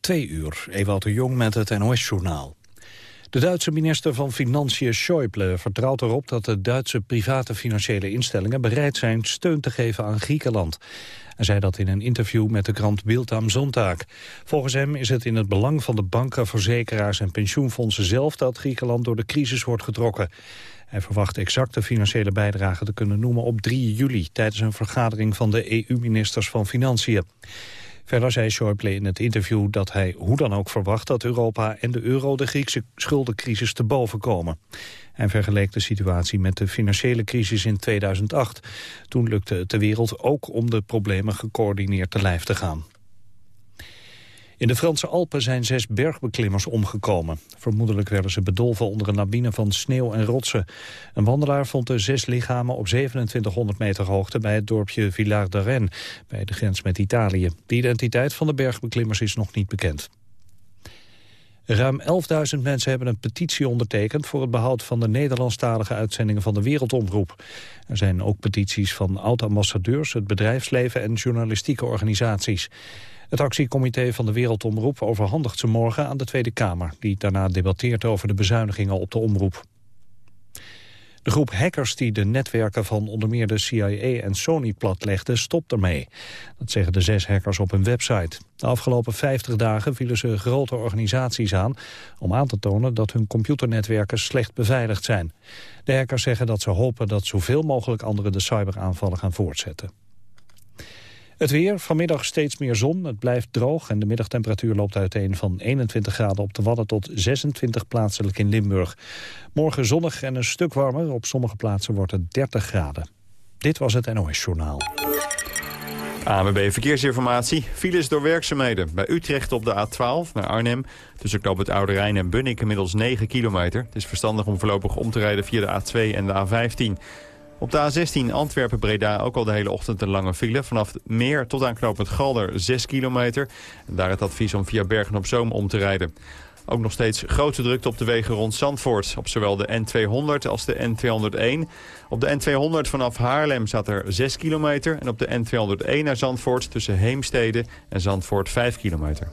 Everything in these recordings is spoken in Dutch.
Twee uur, Ewout de Jong met het NOS-journaal. De Duitse minister van Financiën Schäuble vertrouwt erop dat de Duitse private financiële instellingen bereid zijn steun te geven aan Griekenland. Hij zei dat in een interview met de krant Bild am Sonntag. Volgens hem is het in het belang van de banken, verzekeraars en pensioenfondsen zelf dat Griekenland door de crisis wordt getrokken. Hij verwacht exacte financiële bijdrage te kunnen noemen op 3 juli tijdens een vergadering van de EU-ministers van Financiën. Verder zei Schäuble in het interview dat hij hoe dan ook verwacht dat Europa en de euro de Griekse schuldencrisis te boven komen. Hij vergeleek de situatie met de financiële crisis in 2008. Toen lukte het de wereld ook om de problemen gecoördineerd te lijf te gaan. In de Franse Alpen zijn zes bergbeklimmers omgekomen. Vermoedelijk werden ze bedolven onder een lawine van sneeuw en rotsen. Een wandelaar vond de zes lichamen op 2700 meter hoogte... bij het dorpje Villard de Rennes, bij de grens met Italië. De identiteit van de bergbeklimmers is nog niet bekend. Ruim 11.000 mensen hebben een petitie ondertekend... voor het behoud van de Nederlandstalige uitzendingen van de Wereldomroep. Er zijn ook petities van oud-ambassadeurs, het bedrijfsleven... en journalistieke organisaties. Het actiecomité van de Wereldomroep overhandigt ze morgen aan de Tweede Kamer... die daarna debatteert over de bezuinigingen op de omroep. De groep hackers die de netwerken van onder meer de CIA en Sony platlegde, stopt ermee. Dat zeggen de zes hackers op hun website. De afgelopen 50 dagen vielen ze grote organisaties aan... om aan te tonen dat hun computernetwerken slecht beveiligd zijn. De hackers zeggen dat ze hopen dat zoveel mogelijk anderen de cyberaanvallen gaan voortzetten. Het weer, vanmiddag steeds meer zon, het blijft droog... en de middagtemperatuur loopt uiteen van 21 graden op de Wadden... tot 26 plaatselijk in Limburg. Morgen zonnig en een stuk warmer, op sommige plaatsen wordt het 30 graden. Dit was het NOS Journaal. ANWB Verkeersinformatie. Files door werkzaamheden. Bij Utrecht op de A12 naar Arnhem. Tussen knoop het Oude Rijn en Bunnik inmiddels 9 kilometer. Het is verstandig om voorlopig om te rijden via de A2 en de A15. Op de A16 Antwerpen-Breda ook al de hele ochtend een lange file. Vanaf Meer tot aan knooppunt Galder 6 kilometer. En daar het advies om via Bergen-op-Zoom om te rijden. Ook nog steeds grote drukte op de wegen rond Zandvoort. Op zowel de N200 als de N201. Op de N200 vanaf Haarlem staat er 6 kilometer. En op de N201 naar Zandvoort tussen Heemstede en Zandvoort 5 kilometer.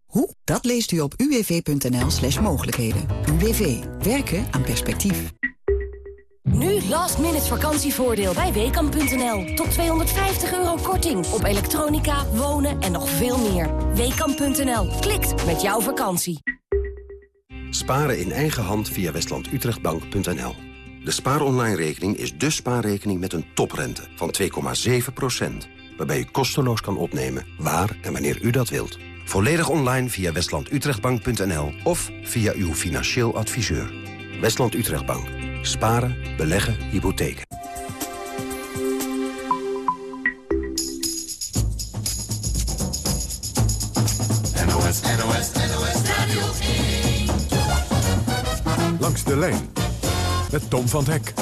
Hoe? Dat leest u op uwv.nl slash mogelijkheden. UWV. Werken aan perspectief. Nu last minute vakantievoordeel bij Weekamp.nl. Tot 250 euro korting op elektronica, wonen en nog veel meer. Weekamp.nl. Klikt met jouw vakantie. Sparen in eigen hand via westlandutrechtbank.nl. De spaaronline-rekening is de spaarrekening met een toprente van 2,7% waarbij u kosteloos kan opnemen waar en wanneer u dat wilt. Volledig online via westlandutrechtbank.nl of via uw financieel adviseur. Westland Utrechtbank. Sparen, beleggen, hypotheken. NOS, NOS, NOS Radio 1. Langs de lijn met Tom van Hek.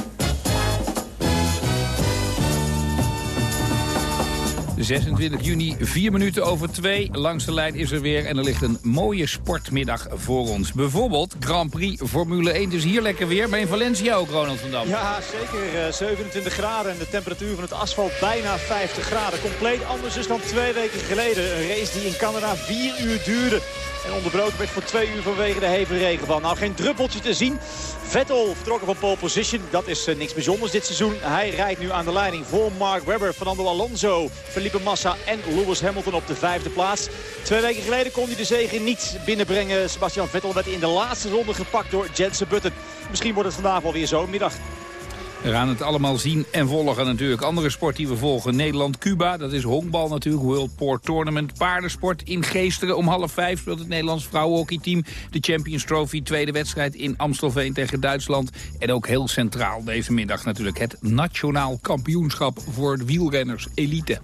26 juni, 4 minuten over 2. Langs de lijn is er weer en er ligt een mooie sportmiddag voor ons. Bijvoorbeeld Grand Prix Formule 1. Dus hier lekker weer, in Valencia ook, Ronald van Dam. Ja, zeker. 27 eh, graden en de temperatuur van het asfalt bijna 50 graden. Compleet anders dus dan twee weken geleden. Een race die in Canada 4 uur duurde. En onderbroken werd voor twee uur vanwege de hevige regenval. Nou, geen druppeltje te zien. Vettel vertrokken van pole position. Dat is uh, niks bijzonders dit seizoen. Hij rijdt nu aan de leiding voor Mark Webber, Fernando Alonso, Felipe Massa en Lewis Hamilton op de vijfde plaats. Twee weken geleden kon hij de zege niet binnenbrengen. Sebastian Vettel werd in de laatste ronde gepakt door Jensen Button. Misschien wordt het vandaag wel weer zo'n middag. We gaan het allemaal zien en volgen natuurlijk. Andere sport die we volgen. Nederland-Cuba, dat is honkbal natuurlijk. World Port Tournament. Paardensport in Geesteren. Om half vijf speelt het Nederlands vrouwenhockeyteam. De Champions Trophy, tweede wedstrijd in Amstelveen tegen Duitsland. En ook heel centraal deze middag natuurlijk het Nationaal Kampioenschap voor wielrenners elite.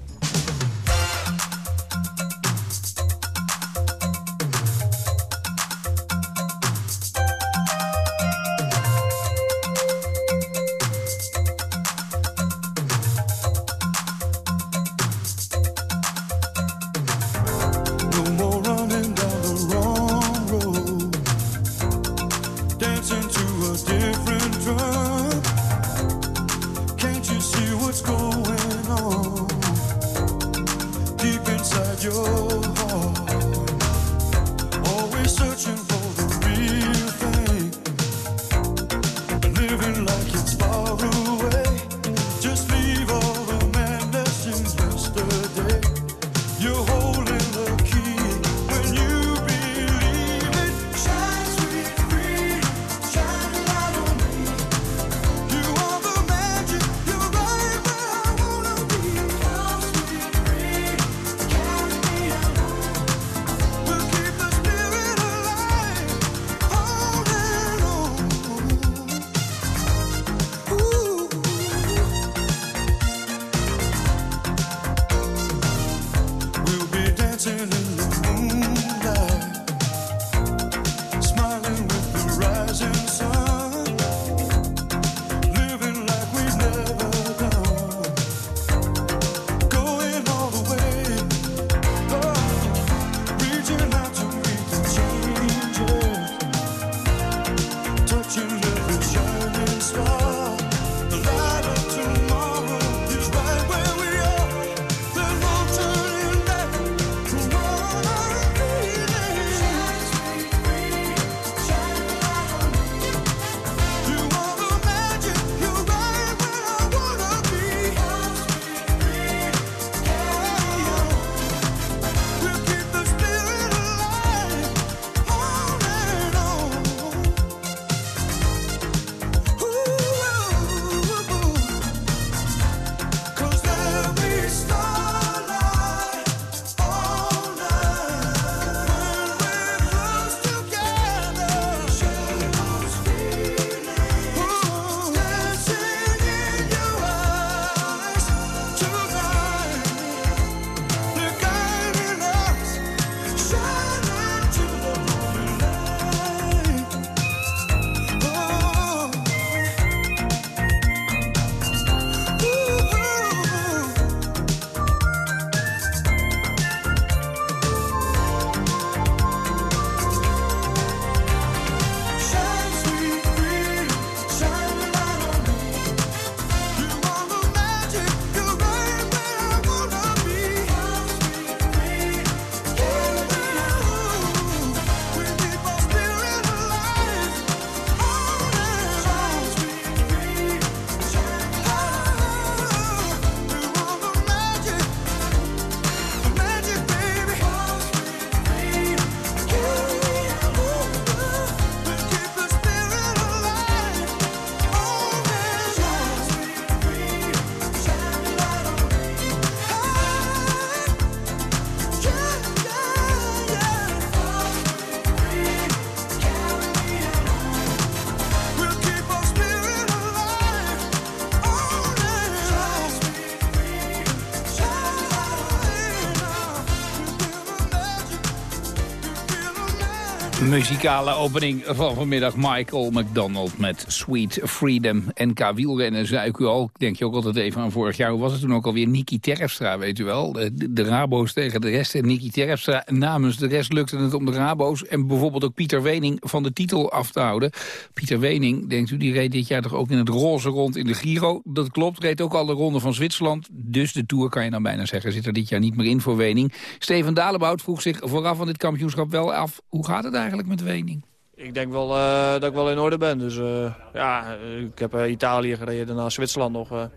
Muzikale opening van vanmiddag. Michael McDonald met Sweet Freedom. NK wielrennen, zei ik u al. Denk je ook altijd even aan vorig jaar. Hoe was het toen ook alweer? Niki Terpstra, weet u wel. De, de Rabo's tegen de rest. En Niki Terpstra namens de rest lukte het om de Rabo's... en bijvoorbeeld ook Pieter Wening van de titel af te houden. Pieter Wening, denkt u, die reed dit jaar toch ook in het roze rond in de Giro? Dat klopt, reed ook al de ronde van Zwitserland. Dus de Tour, kan je dan bijna zeggen, zit er dit jaar niet meer in voor Wening. Steven Dalebout vroeg zich vooraf van dit kampioenschap wel af... hoe gaat het eigenlijk met Wening? Ik denk wel uh, dat ik wel in orde ben. Dus uh, ja, ik heb uh, Italië gereden, daarna Zwitserland nog.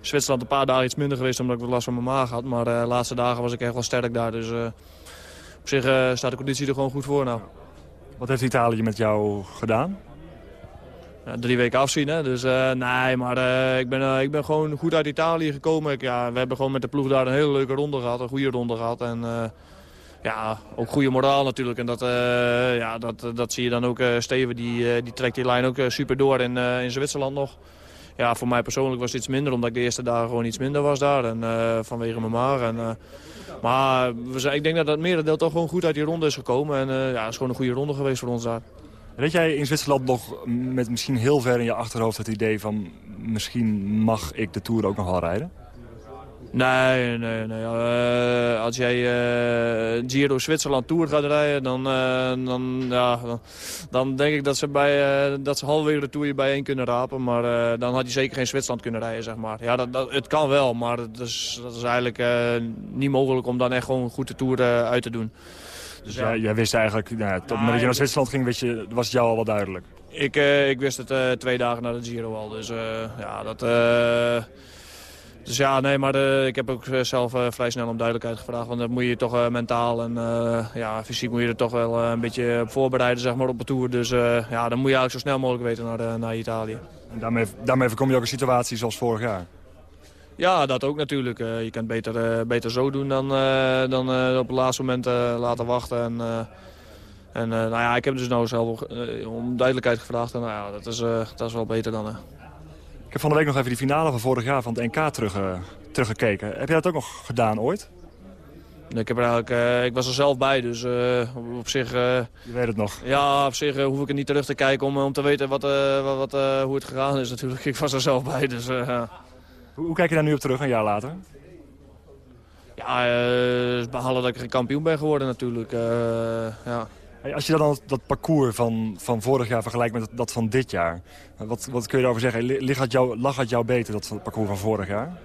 Zwitserland een paar dagen iets minder geweest omdat ik wat last van mijn maag had. Maar de laatste dagen was ik echt wel sterk daar. Dus op zich staat de conditie er gewoon goed voor nou. Wat heeft Italië met jou gedaan? Ja, drie weken afzien, hè. Dus nee, maar ik, ben, ik ben gewoon goed uit Italië gekomen. Ik, ja, we hebben gewoon met de ploeg daar een hele leuke ronde gehad, een goede ronde gehad. En ja, ook goede moraal natuurlijk. En dat, uh, ja, dat, dat zie je dan ook. Uh, Steven die, die trekt die lijn ook super door in, in Zwitserland nog. Ja, voor mij persoonlijk was het iets minder, omdat ik de eerste dagen gewoon iets minder was daar. En, vanwege mijn maag. En, maar we zijn, ik denk dat het merendeel toch gewoon goed uit die ronde is gekomen. En ja, het is gewoon een goede ronde geweest voor ons daar. Weet jij in Zwitserland nog met misschien heel ver in je achterhoofd het idee van... misschien mag ik de Tour ook nog wel rijden? Nee, nee, nee. Uh, als jij uh, Giro Zwitserland Tour gaat rijden, dan, uh, dan, ja, dan, denk ik dat ze, bij, dat ze halverwege de Tour je bijeen kunnen rapen. Maar dan had je zeker geen Zwitserland kunnen rijden, zeg maar. Ja, dat, dat het kan wel, maar dat is, dat is eigenlijk niet mogelijk om dan echt gewoon goed de Tour uit te doen. Dus ja, jij wist eigenlijk, nou, tot dat je naar Zwitserland ging, wist je, was het jou al wel duidelijk? Ik, ik wist het twee dagen na de Giro al, dus ja, dat... Dus ja, nee, maar de, ik heb ook zelf uh, vrij snel om duidelijkheid gevraagd. Want dan moet je toch uh, mentaal en uh, ja, fysiek moet je er toch wel een beetje op voorbereiden zeg maar, op de Tour. Dus ja, dan moet je eigenlijk zo snel mogelijk weten naar, naar Italië. En daarmee, daarmee voorkom je ook een situatie zoals vorig jaar? Ja, dat ook natuurlijk. je kan het beter, beter zo doen dan, dan op het laatste moment laten wachten. En, en nou ja, ik heb dus nou zelf om duidelijkheid gevraagd. En nou ja, dat is, dat is wel beter dan... Ik heb van de week nog even die finale van vorig jaar van het NK terug, uh, teruggekeken. Heb jij dat ook nog gedaan ooit? Nee, ik, heb er eigenlijk, uh, ik was er zelf bij, dus uh, op zich... Je weet het nog? Ja, op zich hoef ik er niet terug te kijken om, om te weten wat, wat, hoe het gegaan is natuurlijk. Ik was er zelf bij, dus... Hoe, hoe, kijk je daar nu op terug, een jaar later? Ja, behalve dat ik geen kampioen ben geworden natuurlijk. ja. Als je dan dat parcours van, van vorig jaar vergelijkt met dat van dit jaar... wat, wat kun je daarover zeggen? Ligt het jou, lag het jou beter, dat parcours van vorig jaar?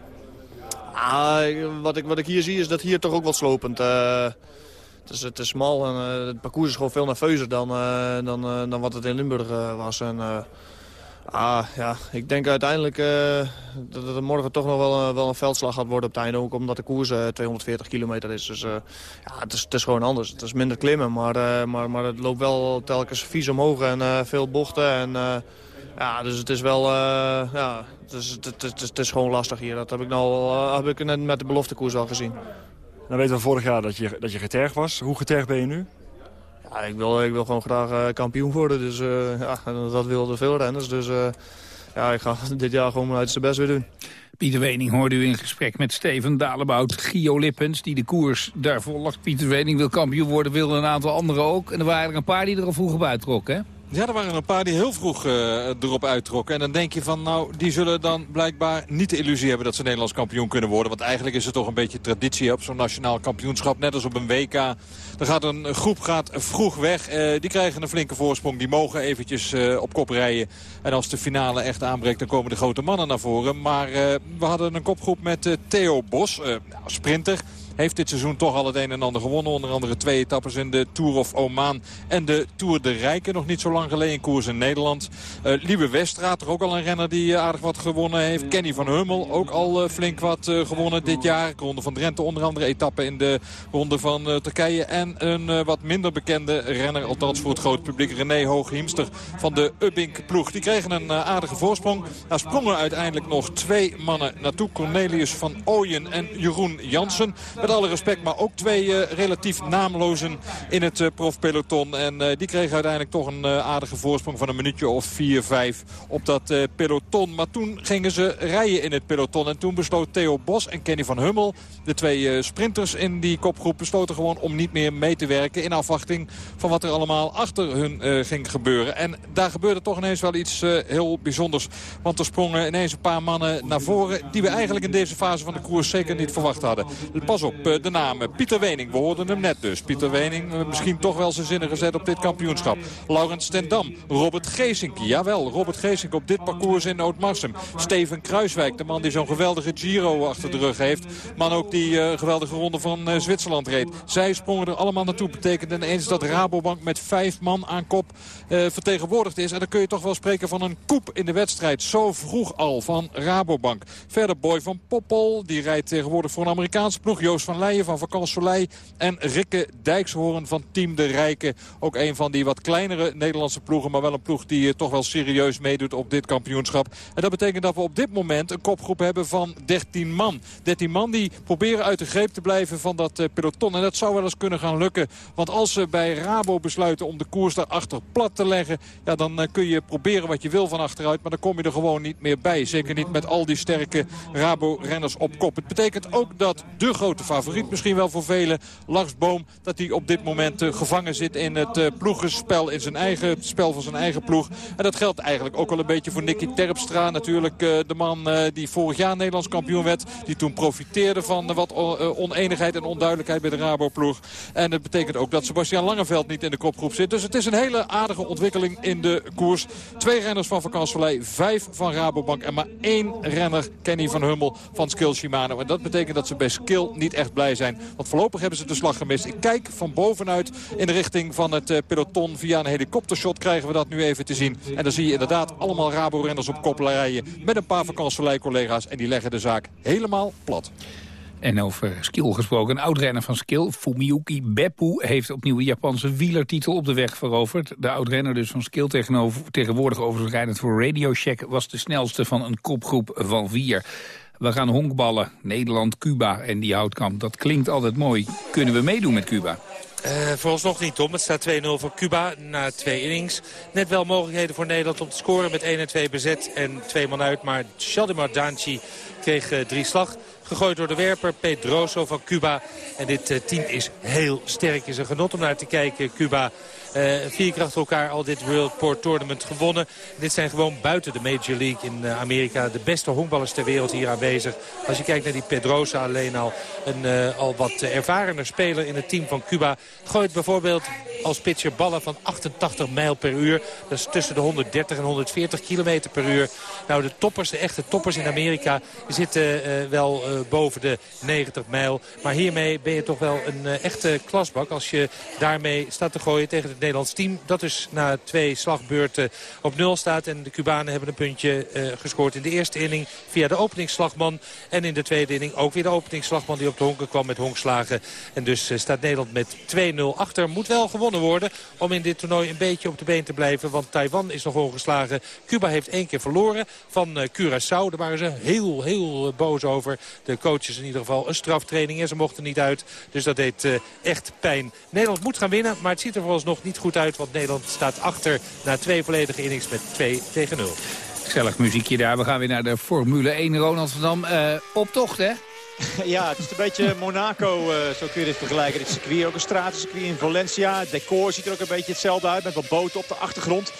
Ah, wat, ik, wat ik hier zie is dat hier toch ook wat slopend... Uh, het, is, het is smal en uh, het parcours is gewoon veel nerveuzer dan, uh, dan, dan wat het in Limburg was. En, Ah, ja, ik denk uiteindelijk uh, dat het morgen toch nog wel, uh, wel een veldslag gaat worden op het einde. Ook omdat de koers uh, 240 kilometer is. Dus ja, het is, het is gewoon anders. Het is minder klimmen, maar, maar, maar het loopt wel telkens vies omhoog en veel bochten. En, ja, dus het is wel, ja, het is, het, het, het, is gewoon lastig hier. Dat heb ik, nou, heb ik net met de beloftekoers al gezien. Dan weten we vorig jaar dat je, dat je getergd was. Hoe getergd ben je nu? Ik, wil, ik wil gewoon graag uh, kampioen worden. Dus uh, ja, dat wilden veel renners. Dus uh, ja, ik ga dit jaar gewoon mijn uiterste best weer doen. Pieter Wening hoorde u in gesprek met Steven Dalebout, Gio Lippens, die de koers daar volgt. Pieter Wening wil kampioen worden, wilde een aantal anderen ook. En er waren er een paar die er al vroeg op uittrokken, hè? Ja, er waren een paar die heel vroeg uh, erop uittrokken. En dan denk je van, nou, die zullen dan blijkbaar niet de illusie hebben dat ze Nederlands kampioen kunnen worden. Want eigenlijk is het toch een beetje traditie op zo'n nationaal kampioenschap. Net als op een WK. Er gaat een groep gaat vroeg weg. Uh, die krijgen een flinke voorsprong. Die mogen eventjes uh, op kop rijden. En als de finale echt aanbreekt, dan komen de grote mannen naar voren. Maar we hadden een kopgroep met Theo Bos, nou, sprinter heeft dit seizoen toch al het een en ander gewonnen. Onder andere twee etappes in de Tour of Oman en de Tour de Rijken. Nog niet zo lang geleden in koers in Nederland. Uh, Liebe Westra, toch ook al een renner die aardig wat gewonnen heeft. Kenny van Hummel, ook al uh, flink wat gewonnen dit jaar. Ronde van Drenthe onder andere etappe in de ronde van Turkije. En een wat minder bekende renner, althans voor het grote publiek, René Hooghiemster van de Ubbink ploeg. Die kregen een aardige voorsprong. Daar sprongen uiteindelijk nog twee mannen naartoe. Cornelius van Ooyen en Jeroen Jansen. Met alle respect, maar ook twee uh, relatief naamlozen in het uh, profpeloton. En uh, die kregen uiteindelijk toch een aardige voorsprong van een minuutje of 4, 5 op dat peloton. Maar toen gingen ze rijden in het peloton. En toen besloot Theo Bos en Kenny van Hummel, de twee sprinters in die kopgroep, besloten gewoon om niet meer mee te werken. In afwachting van wat er allemaal achter hun ging gebeuren. En daar gebeurde toch ineens wel iets heel bijzonders. Want er sprongen ineens een paar mannen naar voren die we eigenlijk in deze fase van de koers zeker niet verwacht hadden. Pas op, eh, de namen. Pieter Wening, we hoorden hem net dus. Pieter Wening eh, misschien toch wel zijn zinnen gezet op dit kampioenschap. Laurens Stendam, Robert Geesink. Jawel, Robert Geesink op dit parcours in Oud-Marsum. Steven Kruiswijk, de man die zo'n geweldige Giro achter de rug heeft. Man ook die uh, geweldige ronde van Zwitserland reed. Zij sprongen er allemaal naartoe. Betekent ineens dat Rabobank met vijf man aan kop vertegenwoordigd is. En dan kun je toch wel spreken van een koep in de wedstrijd. Zo vroeg al van Rabobank. Verder Boy van Poppel, die rijdt tegenwoordig voor een Amerikaanse ploeg. Joost van Leijen van Vakant Soleil. En Rikke Dijkshoorn van Team de Rijken. Ook een van die wat kleinere Nederlandse ploegen. Maar wel een ploeg die eh, toch wel serieus meedoet op dit kampioenschap. En dat betekent dat we op dit moment een kopgroep hebben van 13 man. 13 man die proberen uit de greep te blijven van dat uh, peloton. En dat zou wel eens kunnen gaan lukken. Want als ze bij Rabo besluiten om de koers daarachter plat te leggen... Ja, dan uh, kun je proberen wat je wil van achteruit. Maar dan kom je er gewoon niet meer bij. Zeker niet met al die sterke Rabo-renners op kop. Het betekent ook dat de grote favoriet misschien wel voor velen. Lars Boom, dat hij op dit moment gevangen zit in het ploegenspel. In zijn eigen, het spel van zijn eigen ploeg. En dat geldt eigenlijk ook wel een beetje voor Nicky Terpstra. Natuurlijk de man die vorig jaar Nederlands kampioen werd. Die toen profiteerde van wat oneenigheid en onduidelijkheid bij de Rabo-ploeg. En het betekent ook dat Sebastian Langeveld niet in de kopgroep zit. Dus het is een hele aardige ontwikkeling in de koers. Twee renners van Vakantsvallei, vijf van Rabobank en maar één renner, Kenny van Hummel van Skill Shimano. En dat betekent dat ze bij Skill niet echt blij zijn. Want voorlopig hebben ze de slag gemist. Ik kijk van bovenuit in de richting van het eh, peloton. Via een helikoptershot krijgen we dat nu even te zien. En dan zie je inderdaad allemaal Rabo-renners op kop rijden. Met een paar Vakantsvallei-collega's. En die leggen de zaak helemaal plat. En over skill gesproken, een oudrenner van skill, Fumiyuki Beppu... heeft opnieuw de Japanse wielertitel op de weg veroverd. De oudrenner dus van skill tegenwoordig overigens rijdend voor Radio Shack... was de snelste van een kopgroep van vier. We gaan honkballen, Nederland, Cuba en die houtkamp. Dat klinkt altijd mooi. Kunnen we meedoen met Cuba? Uh, vooralsnog niet, Tom. Het staat 2-0 voor Cuba na twee innings. Net wel mogelijkheden voor Nederland om te scoren met 1 en 2 bezet en twee man uit. Maar Shaldimar Danci kreeg uh, drie slag. Gegooid door de werper Pedroso van Cuba. En dit uh, team is heel sterk. is een genot om naar te kijken. Cuba vier keer elkaar al dit World Port Tournament gewonnen. Dit zijn gewoon buiten de Major League in uh, Amerika de beste honkballers ter wereld hier aanwezig. Als je kijkt naar die Pedrosa alleen al, een uh, al wat ervarener speler in het team van Cuba. Gooit bijvoorbeeld als pitcher ballen van 88 mijl per uur. Dat is tussen de 130 en 140 kilometer per uur. Nou, de toppers, de echte toppers in Amerika zitten wel boven de 90 mijl. Maar hiermee ben je toch wel een echte klasbak als je daarmee staat te gooien tegen het Nederlands team. Dat dus na twee slagbeurten op nul staat. En de Cubanen hebben een puntje uh, gescoord in de eerste inning via de openingsslagman. En in de tweede inning ook weer de openingsslagman die op de honken kwam met honkslagen. En dus uh, staat Nederland met 2-0 achter. Moet wel gewonnen worden om in dit toernooi een beetje op de been te blijven. Want Taiwan is nog ongeslagen. Cuba heeft één keer verloren van uh, Curaçao. Daar waren ze heel, heel boos over. De coaches in ieder geval een straftraining en ze mochten niet uit. Dus dat deed echt pijn. Nederland moet gaan winnen, maar het ziet er vooralsnog niet goed uit. Want Nederland staat achter na twee volledige innings met 2 tegen 0. Gezellig muziekje daar. We gaan weer naar de Formule 1. Ronald van Dam, uh, optocht hè? Ja, het is een beetje Monaco, uh, zo kun je dit vergelijken. Dit circuit, ook een stratencircuit in Valencia. Het decor ziet er ook een beetje hetzelfde uit, met wat boten op de achtergrond.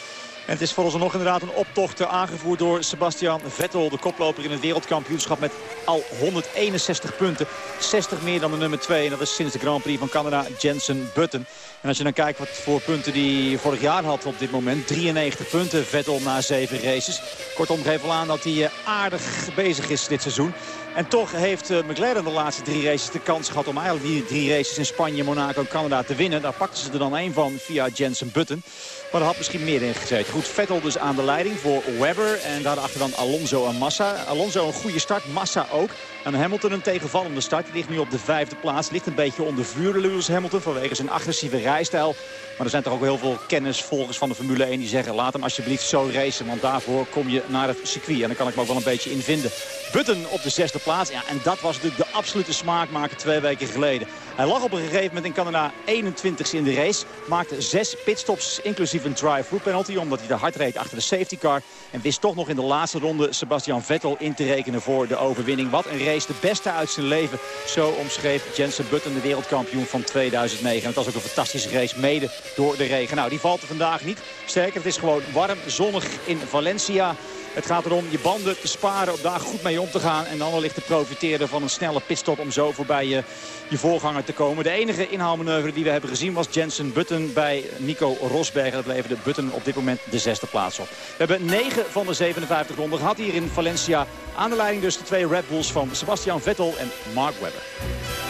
En het is nog inderdaad een optocht eh, aangevoerd door Sebastian Vettel. De koploper in het wereldkampioenschap met al 161 punten. 60 meer dan de nummer 2. En dat is sinds de Grand Prix van Canada Jensen Button. En als je dan kijkt wat voor punten die vorig jaar had op dit moment. 93 punten Vettel na 7 races. Kortom geef wel aan dat hij eh, aardig bezig is dit seizoen. En toch heeft uh, McLaren de laatste drie races de kans gehad om eigenlijk die drie races in Spanje, Monaco en Canada te winnen. Daar pakten ze er dan één van via Jensen Button. Maar er had misschien meer in gezeten. Goed, Vettel dus aan de leiding voor Webber. En daarachter dan Alonso en Massa. Alonso een goede start, Massa ook. En Hamilton een tegenvallende start. Die ligt nu op de vijfde plaats. Ligt een beetje onder vuur, Lewis Hamilton, vanwege zijn agressieve rijstijl. Maar er zijn toch ook heel veel kennisvolgers van de Formule 1 die zeggen... laat hem alsjeblieft zo racen, want daarvoor kom je naar het circuit. En dan kan ik me ook wel een beetje in vinden. Button op de zesde plaats. Ja, en dat was natuurlijk de absolute smaakmaker twee weken geleden. Hij lag op een gegeven moment in Canada 21ste in de race. Maakte zes pitstops, inclusief een drive-through penalty... omdat hij te hard reed achter de safety car. En wist toch nog in de laatste ronde Sebastian Vettel in te rekenen voor de overwinning. Wat een race, de beste uit zijn leven. Zo omschreef Jensen Button, de wereldkampioen van 2009. En het was ook een fantastische race, mede door de regen. Nou, die valt er vandaag niet. Sterker, het is gewoon warm, zonnig in Valencia. Het gaat erom je banden te sparen, op daar goed mee om te gaan. En dan wellicht te profiteren van een snelle pitstop om zo voorbij je, je voorganger te komen. De enige inhaalmanoeuvre die we hebben gezien was Jensen Button bij Nico Rosberg. Dat leverde Button op dit moment de zesde plaats op. We hebben 9 van de 57 ronden gehad hier in Valencia. Aan de leiding dus de twee Red Bulls van Sebastian Vettel en Mark Webber.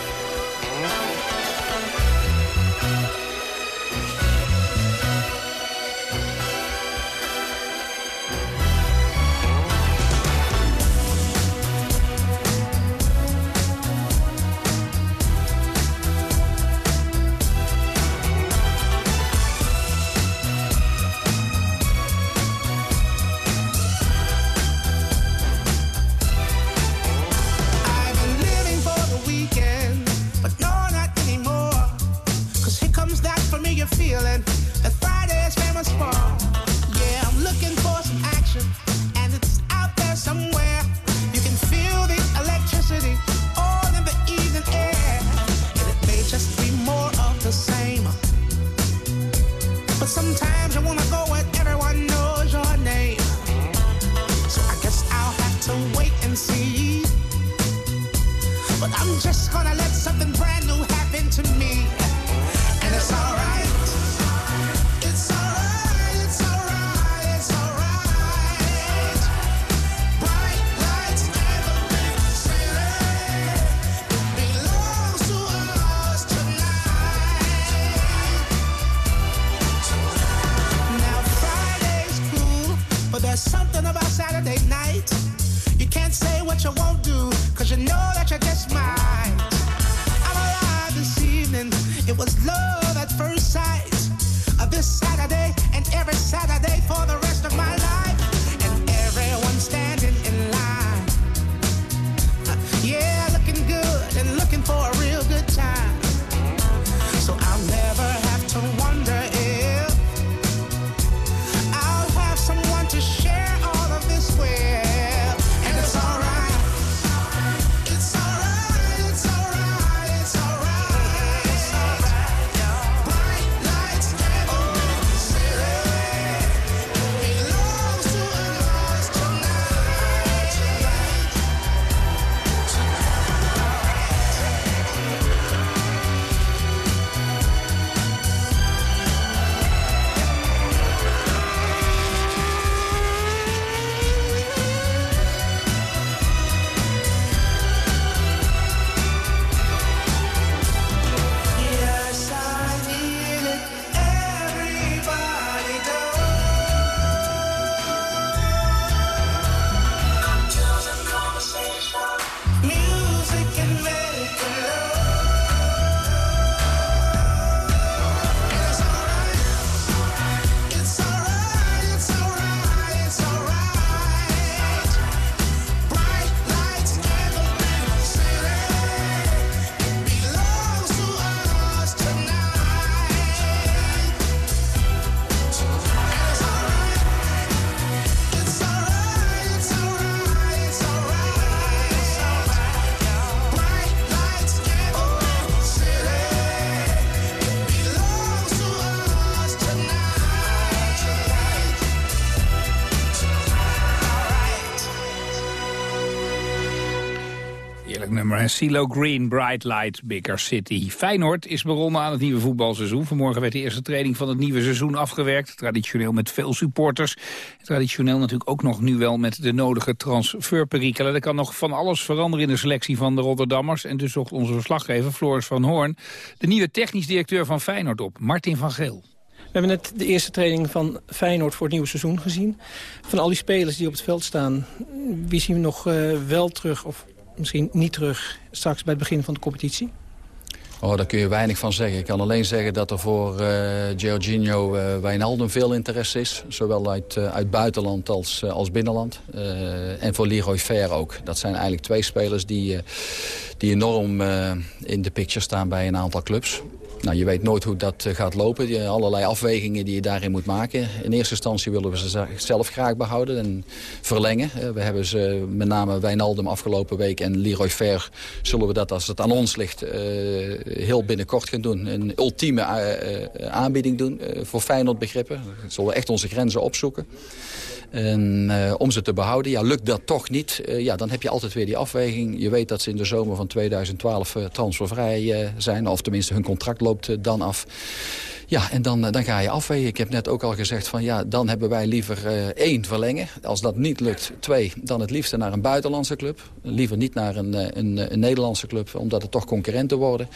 There's something about Saturday night. You can't say what you won't do, cause you know that you're just mine. I'm alive this evening. It was love at first sight. Uh, this Saturday and every Saturday for the CeeLo Green, Bright Light, Bigger City. Feyenoord is begonnen aan het nieuwe voetbalseizoen. Vanmorgen werd de eerste training van het nieuwe seizoen afgewerkt. Traditioneel met veel supporters. Traditioneel natuurlijk ook nog nu wel met de nodige transferperikelen. Er kan nog van alles veranderen in de selectie van de Rotterdammers. En dus zocht onze verslaggever Floris van Hoorn... de nieuwe technisch directeur van Feyenoord op, Martin van Geel. We hebben net de eerste training van Feyenoord voor het nieuwe seizoen gezien. Van al die spelers die op het veld staan, wie zien we nog eh, wel terug... of misschien niet terug straks bij het begin van de competitie? Oh, daar kun je weinig van zeggen. Ik kan alleen zeggen dat er voor uh, Jorginho uh, Wijnaldum veel interesse is. Zowel uit, uh, uit buitenland als, als binnenland. en voor Leroy Fer ook. Dat zijn eigenlijk twee spelers die, die enorm in de picture staan bij een aantal clubs. Nou, je weet nooit hoe dat gaat lopen. Die, allerlei afwegingen die je daarin moet maken. In eerste instantie willen we ze zelf graag behouden en verlengen. We hebben ze met name Wijnaldum afgelopen week en Leroy Fer... zullen we dat, als het aan ons ligt, uh, heel binnenkort gaan doen. Een ultieme aanbieding doen voor Feyenoord begrippen. Zullen we echt onze grenzen opzoeken. En, uh, om ze te behouden, ja, lukt dat toch niet, uh, ja, dan heb je altijd weer die afweging. Je weet dat ze in de zomer van 2012 uh, transfervrij zijn. Of tenminste, hun contract loopt dan af. Ja, en dan, dan ga je afwegen. Ik heb net ook al gezegd van ja, dan hebben wij liever uh, één verlengen. Als dat niet lukt, twee, dan het liefste naar een buitenlandse club. Liever niet naar een, een, een Nederlandse club, omdat het toch concurrenten worden.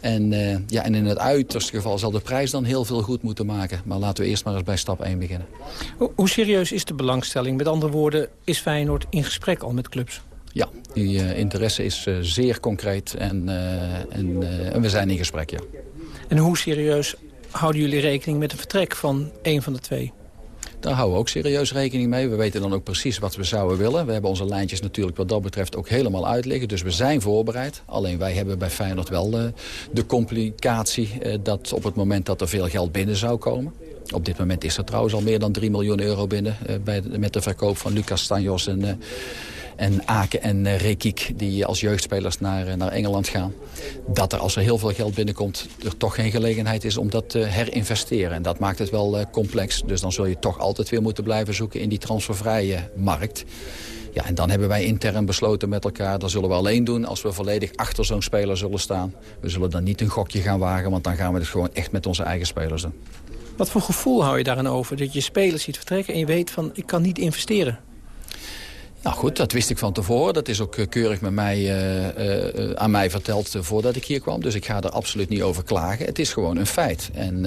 En, uh, ja, en in het uiterste geval zal de prijs dan heel veel goed moeten maken. Maar laten we eerst maar eens bij stap 1 beginnen. Hoe, hoe serieus is de belangstelling? Met andere woorden, is Feyenoord in gesprek al met clubs? Ja, die uh, interesse is zeer concreet en, en, en we zijn in gesprek, ja. En hoe serieus houden jullie rekening met een vertrek van een van de twee? Daar houden we ook serieus rekening mee. We weten dan ook precies wat we zouden willen. We hebben onze lijntjes natuurlijk wat dat betreft ook helemaal uitliggen. Dus we zijn voorbereid. Alleen wij hebben bij Feyenoord wel de, complicatie... Eh, dat op het moment dat er veel geld binnen zou komen... Op dit moment is er trouwens al meer dan 3 miljoen euro binnen... Eh, bij, met de verkoop van Lucas Stanjos en... En Aken en uh, Rekiek, die als jeugdspelers naar, naar Engeland gaan. Dat er als er heel veel geld binnenkomt, er toch geen gelegenheid is om dat te herinvesteren. En dat maakt het wel complex. Dus dan zul je toch altijd weer moeten blijven zoeken in die transfervrije markt. Ja, en dan hebben wij intern besloten met elkaar... dat zullen we alleen doen als we volledig achter zo'n speler zullen staan. We zullen dan niet een gokje gaan wagen... want dan gaan we het gewoon echt met onze eigen spelers doen. Wat voor gevoel hou je daarin over? Dat je spelers ziet vertrekken en je weet van ik kan niet investeren. Nou goed, dat wist ik van tevoren. Dat is ook eh, keurig met mij, uh, uh, aan mij verteld voordat ik hier kwam. Dus ik ga er absoluut niet over klagen. Het is gewoon een feit. En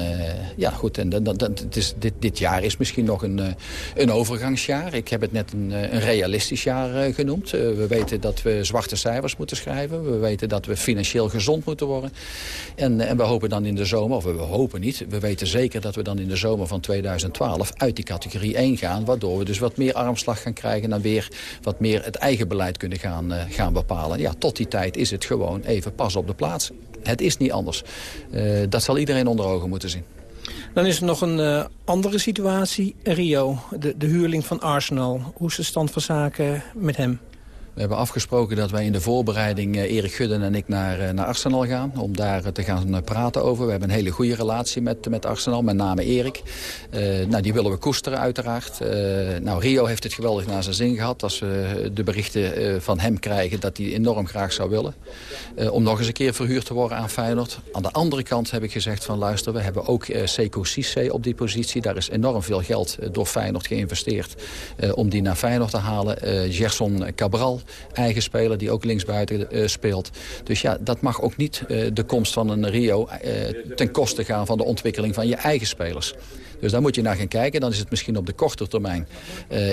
ja, goed, en dat, dat, het is, dit, dit jaar is misschien nog een, een overgangsjaar. Ik heb het net een, een realistisch jaar genoemd. we weten dat we zwarte cijfers moeten schrijven. We weten dat we financieel gezond moeten worden. En, en we hopen dan in de zomer, of we hopen niet... we weten zeker dat we dan in de zomer van 2012 uit die categorie 1 gaan... waardoor we dus wat meer armslag gaan krijgen... en weer wat meer het eigen beleid kunnen gaan, uh, gaan bepalen. Ja, tot die tijd is het gewoon even pas op de plaats. Het is niet anders. Uh, dat zal iedereen onder ogen moeten zien. Dan is er nog een uh, andere situatie. Rio, de, de huurling van Arsenal. Hoe is de stand van zaken met hem? We hebben afgesproken dat wij in de voorbereiding, uh, Erik Gudden en ik, naar, uh, naar Arsenal gaan. Om daar uh, te gaan praten over. We hebben een hele goede relatie met, met Arsenal, met name Erik. nou, die willen we koesteren uiteraard. nou, Rio heeft het geweldig naar zijn zin gehad. Als we de berichten van hem krijgen dat hij enorm graag zou willen. om nog eens een keer verhuurd te worden aan Feyenoord. Aan de andere kant heb ik gezegd van luister, we hebben ook Sekou Cisse op die positie. Daar is enorm veel geld door Feyenoord geïnvesteerd om die naar Feyenoord te halen. Gerson Cabral eigen speler die ook linksbuiten uh, speelt. Dus ja, dat mag ook niet uh, de komst van een Rio uh, ten koste gaan van de ontwikkeling van je eigen spelers. Dus daar moet je naar gaan kijken. Dan is het misschien op de korte termijn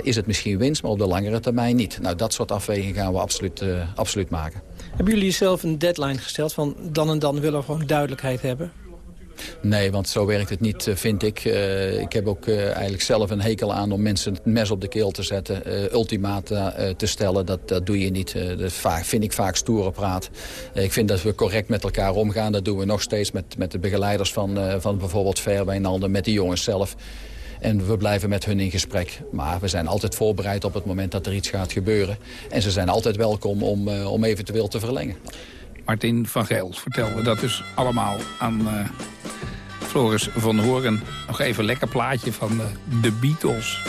is het misschien winst, maar op de langere termijn niet. Nou, dat soort afwegingen gaan we absoluut, absoluut maken. Hebben jullie zelf een deadline gesteld van dan en dan willen we gewoon duidelijkheid hebben? Nee, want zo werkt het niet, eh, vind ik. Uh, ik heb ook uh, eigenlijk zelf een hekel aan om mensen het mes op de keel te zetten. Ultimata te stellen, dat, dat doe je niet. dat vind ik vaak stoere praat. ik vind dat we correct met elkaar omgaan. Dat doen we nog steeds met, met de begeleiders van, van bijvoorbeeld Fairwijnalden, met de jongens zelf. En we blijven met hun in gesprek. Maar we zijn altijd voorbereid op het moment dat er iets gaat gebeuren. En ze zijn altijd welkom om, om eventueel te verlengen. Martin van Geel vertelde dat dus allemaal aan Floris van Horen. Nog even lekker plaatje van uh, de Beatles.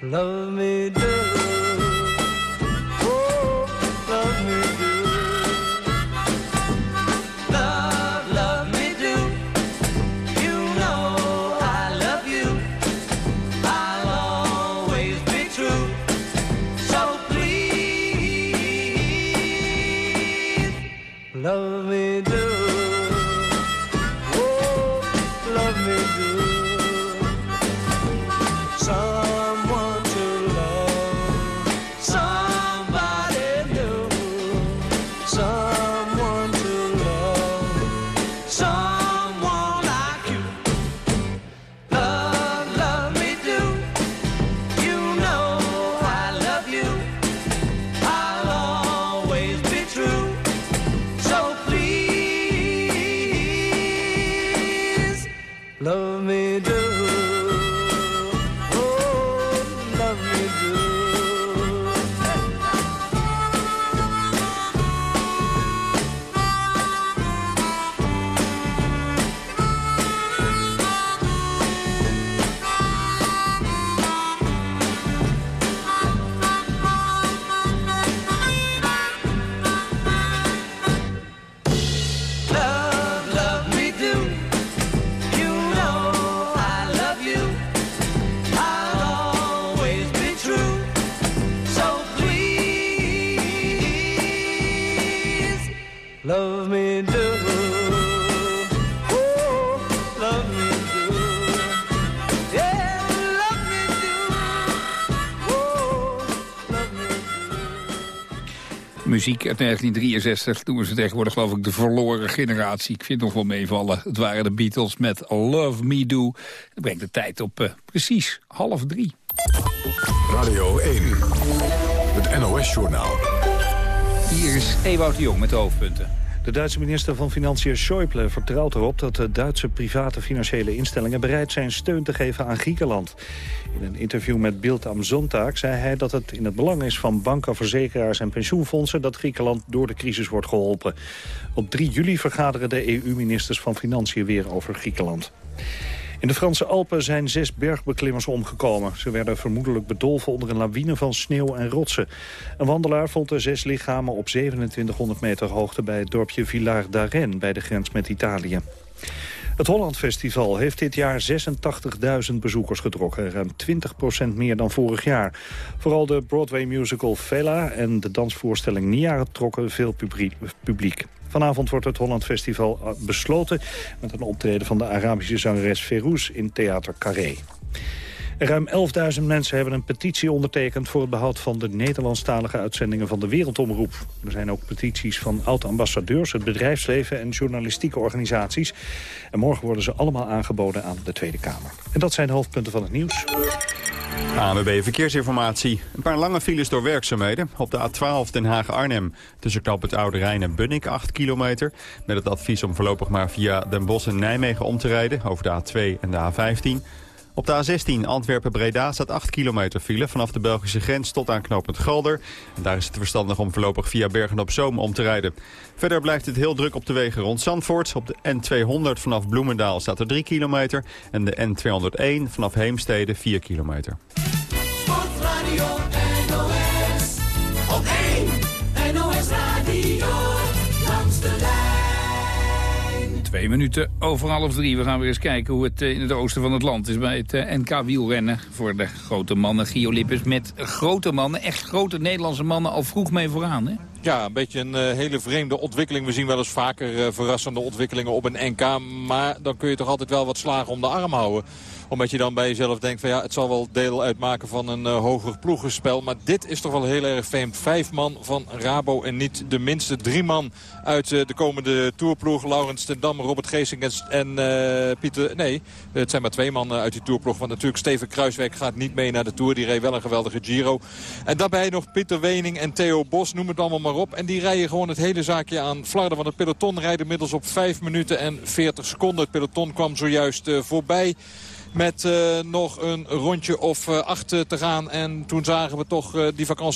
Love me Muziek uit 1963 noemen ze tegenwoordig geloof ik de verloren generatie. Ik vind het nog wel meevallen. Het waren de Beatles met Love Me Do. Dat brengt de tijd op eh, precies half drie. Radio 1, het NOS-journaal. Hier is Ewout de Jong met de hoofdpunten. De Duitse minister van Financiën Schäuble vertrouwt erop dat de Duitse private financiële instellingen bereid zijn steun te geven aan Griekenland. In een interview met Bild am Sonntag zei hij dat het in het belang is van banken, verzekeraars en pensioenfondsen dat Griekenland door de crisis wordt geholpen. Op 3 juli vergaderen de EU-ministers van Financiën weer over Griekenland. In de Franse Alpen zijn zes bergbeklimmers omgekomen. Ze werden vermoedelijk bedolven onder een lawine van sneeuw en rotsen. Een wandelaar vond de zes lichamen op 2700 meter hoogte... bij het dorpje Villard d'Arène bij de grens met Italië. Het Holland Festival heeft dit jaar 86.000 bezoekers getrokken. Ruim 20% meer dan vorig jaar. Vooral de Broadway musical Vela en de dansvoorstelling Nia trokken veel publiek. Vanavond wordt het Holland Festival eh, besloten... met een optreden van de Arabische zangeres Ferouz in Theater Carré. Ruim 11.000 mensen hebben een petitie ondertekend... voor het behoud van de Nederlandstalige uitzendingen van de Wereldomroep. Er zijn ook petities van oud-ambassadeurs, het bedrijfsleven... en journalistieke organisaties. En morgen worden ze allemaal aangeboden aan de Tweede Kamer. En dat zijn de hoofdpunten van het nieuws. ANWB Verkeersinformatie. Een paar lange files door werkzaamheden. Op de A12 Den Haag-Arnhem tussen knap het Oude Rijn en Bunnik 8 kilometer. Met het advies om voorlopig maar via Den Bosch en Nijmegen om te rijden over de A2 en de A15. Op de A16 Antwerpen-Breda staat 8 kilometer file vanaf de Belgische grens tot aan knooppunt Galder. En daar is het verstandig om voorlopig via Bergen-op-Zoom om te rijden. Verder blijft het heel druk op de wegen rond Zandvoort. Op de N200 vanaf Bloemendaal staat er 3 kilometer en de N201 vanaf Heemstede 4 kilometer. Twee minuten over half drie. We gaan weer eens kijken hoe het eh, in het oosten van het land is bij het eh, NK wielrennen. Voor de grote mannen, Gio Lippes, met grote mannen, echt grote Nederlandse mannen al vroeg mee vooraan. Hè? Ja, een beetje een uh, hele vreemde ontwikkeling. We zien wel eens vaker verrassende ontwikkelingen op een NK. Maar dan kun je toch altijd wel wat slagen om de arm houden omdat je dan bij jezelf denkt van ja, het zal wel deel uitmaken van een uh, hoger ploegenspel. Maar dit is toch wel heel erg vreemd. Vijf man van Rabo en niet de minste drie man uit uh, de komende toerploeg. Laurens ten Dam, Robert Geesink en, uh, Pieter... Nee, het zijn maar twee mannen uit die toerploeg. Want natuurlijk Steven Kruiswijk gaat niet mee naar de Tour. Die reed wel een geweldige Giro. En daarbij nog Pieter Wening en Theo Bos, noem het allemaal maar op. En die rijden gewoon het hele zaakje aan Flarden. Want het peloton rijdt inmiddels op 5 minuten en 40 seconden. Het peloton kwam zojuist voorbij. Met uh, nog een rondje of uh, acht te gaan. En toen zagen we toch die vakantie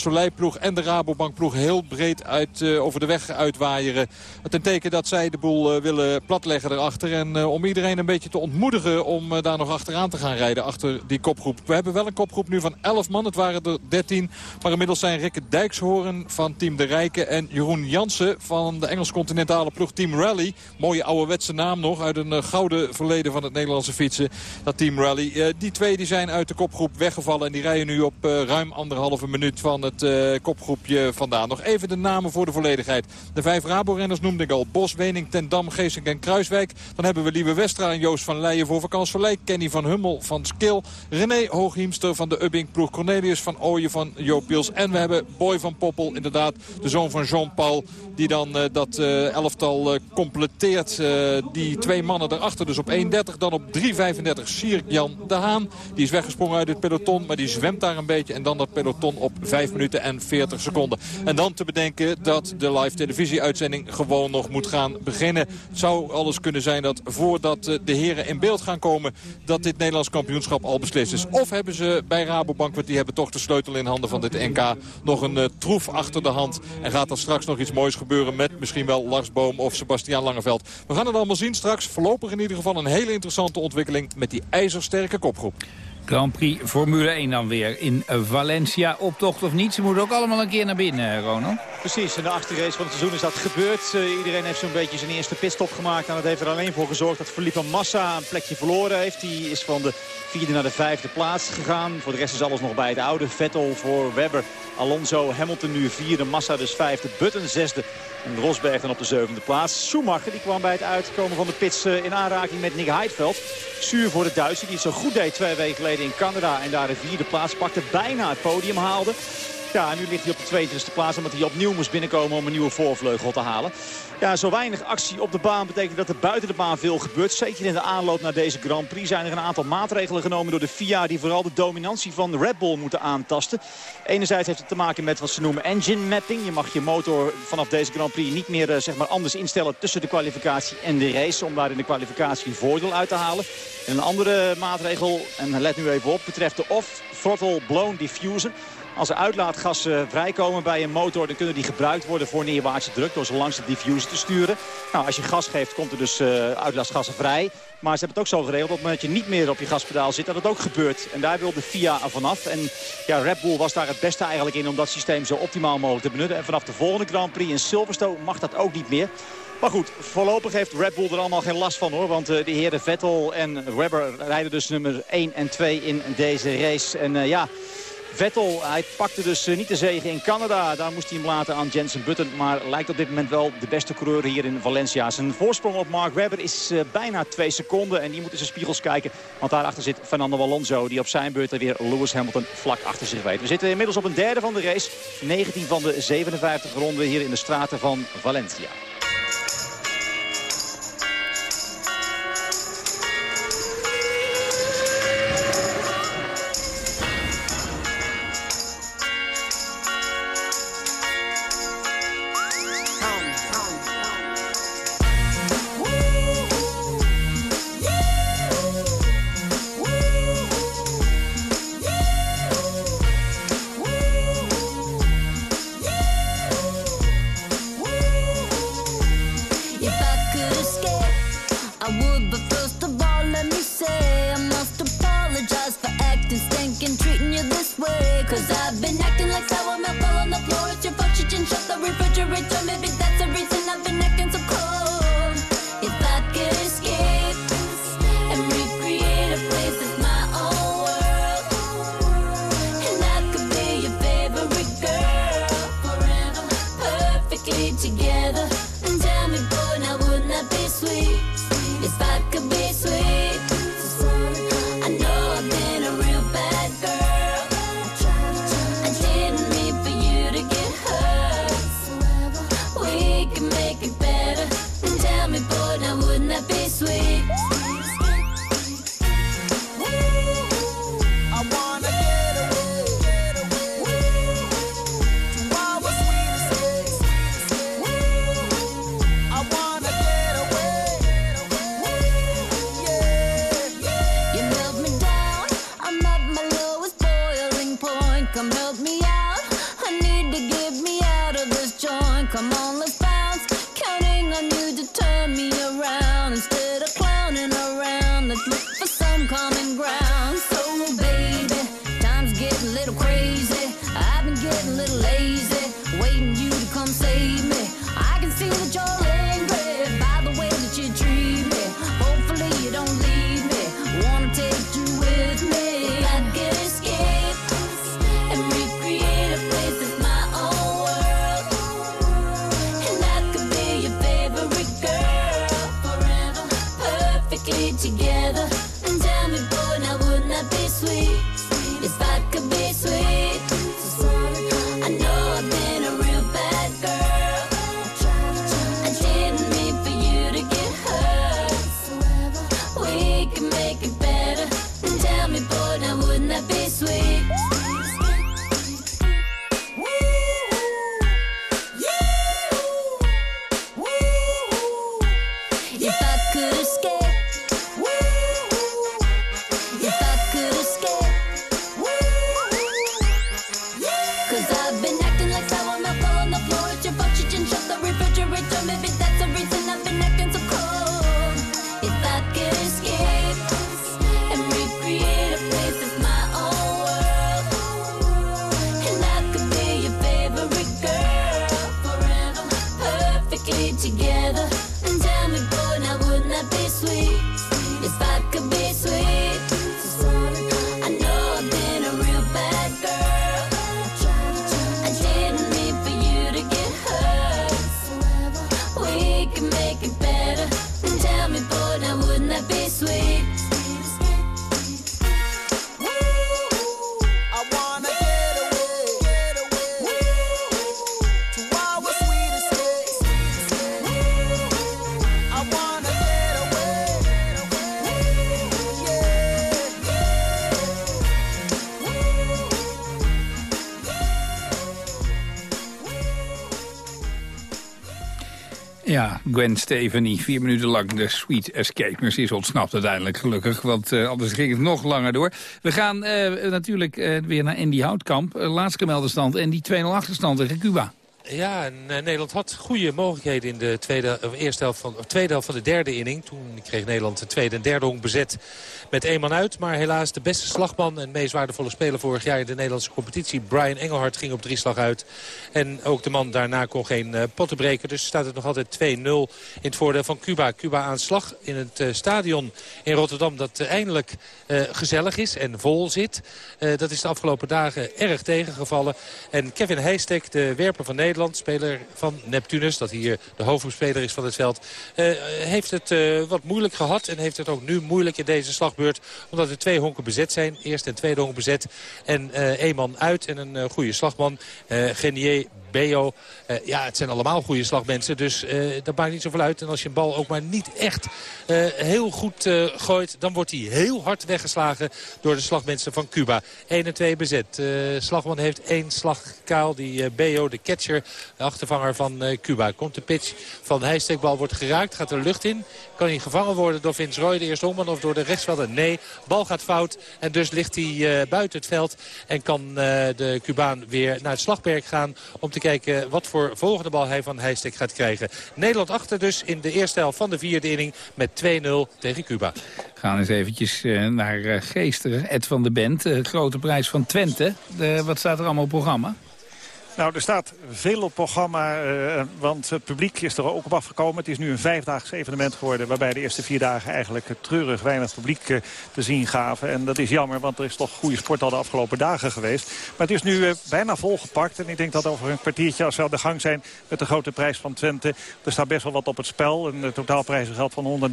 en de Rabobankploeg heel breed uit, over de weg uitwaaieren. Het een teken dat zij de boel willen platleggen erachter. En om iedereen een beetje te ontmoedigen om daar nog achteraan te gaan rijden. Achter die kopgroep. We hebben wel een kopgroep nu van 11 man. Het waren er 13. Maar inmiddels zijn Rikke Dijkshoorn van Team De Rijken. En Jeroen Jansen van de Engels-continentale ploeg Team Rally. Mooie ouderwetse naam nog uit een gouden verleden van het Nederlandse fietsen. Dat team Rally. Uh, die twee die zijn uit de kopgroep weggevallen. En die rijden nu op uh, ruim anderhalve minuut van het uh, kopgroepje vandaan. Nog even de namen voor de volledigheid. De vijf Rabo-renners noemde ik al. Bos, Wening, Ten Dam, Geesink en Kruiswijk. Dan hebben we Lieve Westra en Joost van Leijen voor Vakantsverlei. Kenny van Hummel van Skill. René Hooghiemster van de Ubbing-ploeg. Cornelius van Ooyen van Joop. En we hebben Boy van Poppel, inderdaad de zoon van Jean-Paul. Die dan dat elftal completeert. die twee mannen erachter dus op 1.30. Dan op 3.35 Sier Jan de Haan. Die is weggesprongen uit het peloton, maar die zwemt daar een beetje. En dan dat peloton op 5 minuten en 40 seconden. En dan te bedenken dat de live televisieuitzending gewoon nog moet gaan beginnen. Het zou alles kunnen zijn dat voordat eh, de heren in beeld gaan komen... dat dit Nederlands kampioenschap al beslist is. Of hebben ze bij Rabobank, want die hebben toch de sleutel in handen van dit NK... nog een uh, troef achter de hand. En gaat er straks nog iets moois gebeuren met misschien wel Lars Boom of Sebastiaan Langeveld. We gaan het allemaal zien straks. Voorlopig in ieder geval een hele interessante ontwikkeling met die ijzersterke kopgroep. Grand Prix Formule 1 dan weer in Valencia. Optocht of niet, ze moeten ook allemaal een keer naar binnen, Ronald. Precies, in de achtste race van het seizoen is dat gebeurd. Uh, iedereen heeft zo'n beetje zijn eerste pitstop gemaakt. En dat heeft er alleen voor gezorgd dat Felipe Massa een plekje verloren heeft. Die is van de vierde naar de vijfde plaats gegaan. Voor de rest is alles nog bij het oude. Vettel voor Webber, Alonso, Hamilton nu vierde, Massa dus vijfde, Button zesde. En Rosberg dan op de zevende plaats. Schumacher die kwam bij het uitkomen van de pits uh, in aanraking met Nick Heidveld. Zuur voor de Duitser die het zo goed deed twee weken geleden in Canada. En daar de vierde plaats pakte, bijna het podium haalde. Ja, en nu ligt hij op de 22e plaats omdat hij opnieuw moest binnenkomen om een nieuwe voorvleugel te halen. Ja, zo weinig actie op de baan betekent dat er buiten de baan veel gebeurt. Zeker in de aanloop naar deze Grand Prix zijn er een aantal maatregelen genomen door de FIA... die vooral de dominantie van Red Bull moeten aantasten. Enerzijds heeft het te maken met wat ze noemen engine mapping. Je mag je motor vanaf deze Grand Prix niet meer eh, zeg maar anders instellen tussen de kwalificatie en de race... om daar in de kwalificatie voordeel uit te halen. En een andere maatregel, en let nu even op, betreft de off-throttle blown diffuser. Als er uitlaatgassen vrijkomen bij een motor... dan kunnen die gebruikt worden voor neerwaartse druk... door ze langs de diffuser te sturen. Nou, als je gas geeft, komt er dus uh, uitlaatgassen vrij. Maar ze hebben het ook zo geregeld dat moment je niet meer op je gaspedaal zit... dat het ook gebeurt. En daar wil de FIA vanaf. En ja, Red Bull was daar het beste eigenlijk in... om dat systeem zo optimaal mogelijk te benutten. En vanaf de volgende Grand Prix in Silverstone mag dat ook niet meer. Maar goed, voorlopig heeft Red Bull er allemaal geen last van hoor. Want uh, de heren Vettel en Webber rijden dus nummer 1 en 2 in deze race. En ja... Vettel, hij pakte dus eh, niet de zege in Canada. Daar moest hij hem laten aan Jensen Button. Maar lijkt op dit moment wel de beste coureur hier in Valencia. Zijn voorsprong op Mark Webber is uh, bijna twee seconden. En die moet in zijn spiegels kijken. Want daarachter zit Fernando Alonso. Die op zijn beurt er weer Lewis Hamilton vlak achter zich weet. We zitten inmiddels op een derde van de race. 19 van de 57 ronden hier in de straten van Valencia. Gwen Stefani, vier minuten lang de Sweet Escape. Maar ze is ontsnapt uiteindelijk, gelukkig, want uh, anders ging het nog langer door. We gaan uh, natuurlijk uh, weer naar Andy Houtkamp. laatste gemelde stand en die 2-0 achterstand tegen Cuba. Ja, en, uh, Nederland had goede mogelijkheden in de tweede, of eerste helft van, of tweede helft van de derde inning. Toen kreeg Nederland de tweede en derde honk bezet met één man uit. Maar helaas de beste slagman en meest waardevolle speler vorig jaar in de Nederlandse competitie. Brian Engelhard ging op drie slag uit. En ook de man daarna kon geen uh, potten breken. Dus staat het nog altijd 2-0 in het voordeel van Cuba. Cuba aan slag in het stadion in Rotterdam dat eindelijk gezellig is en vol zit. dat is de afgelopen dagen erg tegengevallen. En Kevin Heistek, de werper van Nederland speler van Neptunus, dat hier de hoofdspeler is van het veld, uh, heeft het uh, wat moeilijk gehad en heeft het ook nu moeilijk in deze slagbeurt. Omdat er twee honken bezet zijn. Eerste en tweede honk bezet. En uh, één man uit en een goede slagman. Genier Beo. Ja, het zijn allemaal goede slagmensen. Dus dat maakt niet zoveel uit. En als je een bal ook maar niet echt heel goed gooit... dan wordt hij heel hard weggeslagen door de slagmensen van Cuba. 1 en 2 bezet. slagman heeft één slagkaal. Die Beo, de catcher, de achtervanger van Cuba. Komt de pitch van Heistekbal, wordt geraakt. Gaat er lucht in. Kan hij gevangen worden door Vince Roy, de eerste omman, of door de rechtsvelder? Nee, bal gaat fout. En dus ligt hij buiten het veld. En kan de Cubaan weer naar het slagperk gaan... om te kijken wat voor volgende bal hij van Heistek gaat krijgen. Nederland achter dus in de eerste helft van de vierde inning met 2-0 tegen Cuba. We gaan eens eventjes naar Geesteren. Ed van de Bent, uh, grote prijs van Twente. De, wat staat er allemaal op programma? Nou, er staat veel op programma, uh, want het publiek is er ook op afgekomen. Het is nu een vijfdaags evenement geworden... waarbij de eerste vier dagen eigenlijk treurig weinig publiek uh, te zien gaven. En dat is jammer, want er is toch goede sport al de afgelopen dagen geweest. Maar het is nu uh, bijna volgepakt. En ik denk dat over een kwartiertje, als we aan de gang zijn... met de grote prijs van Twente, er staat best wel wat op het spel. Een totaalprijzengeld van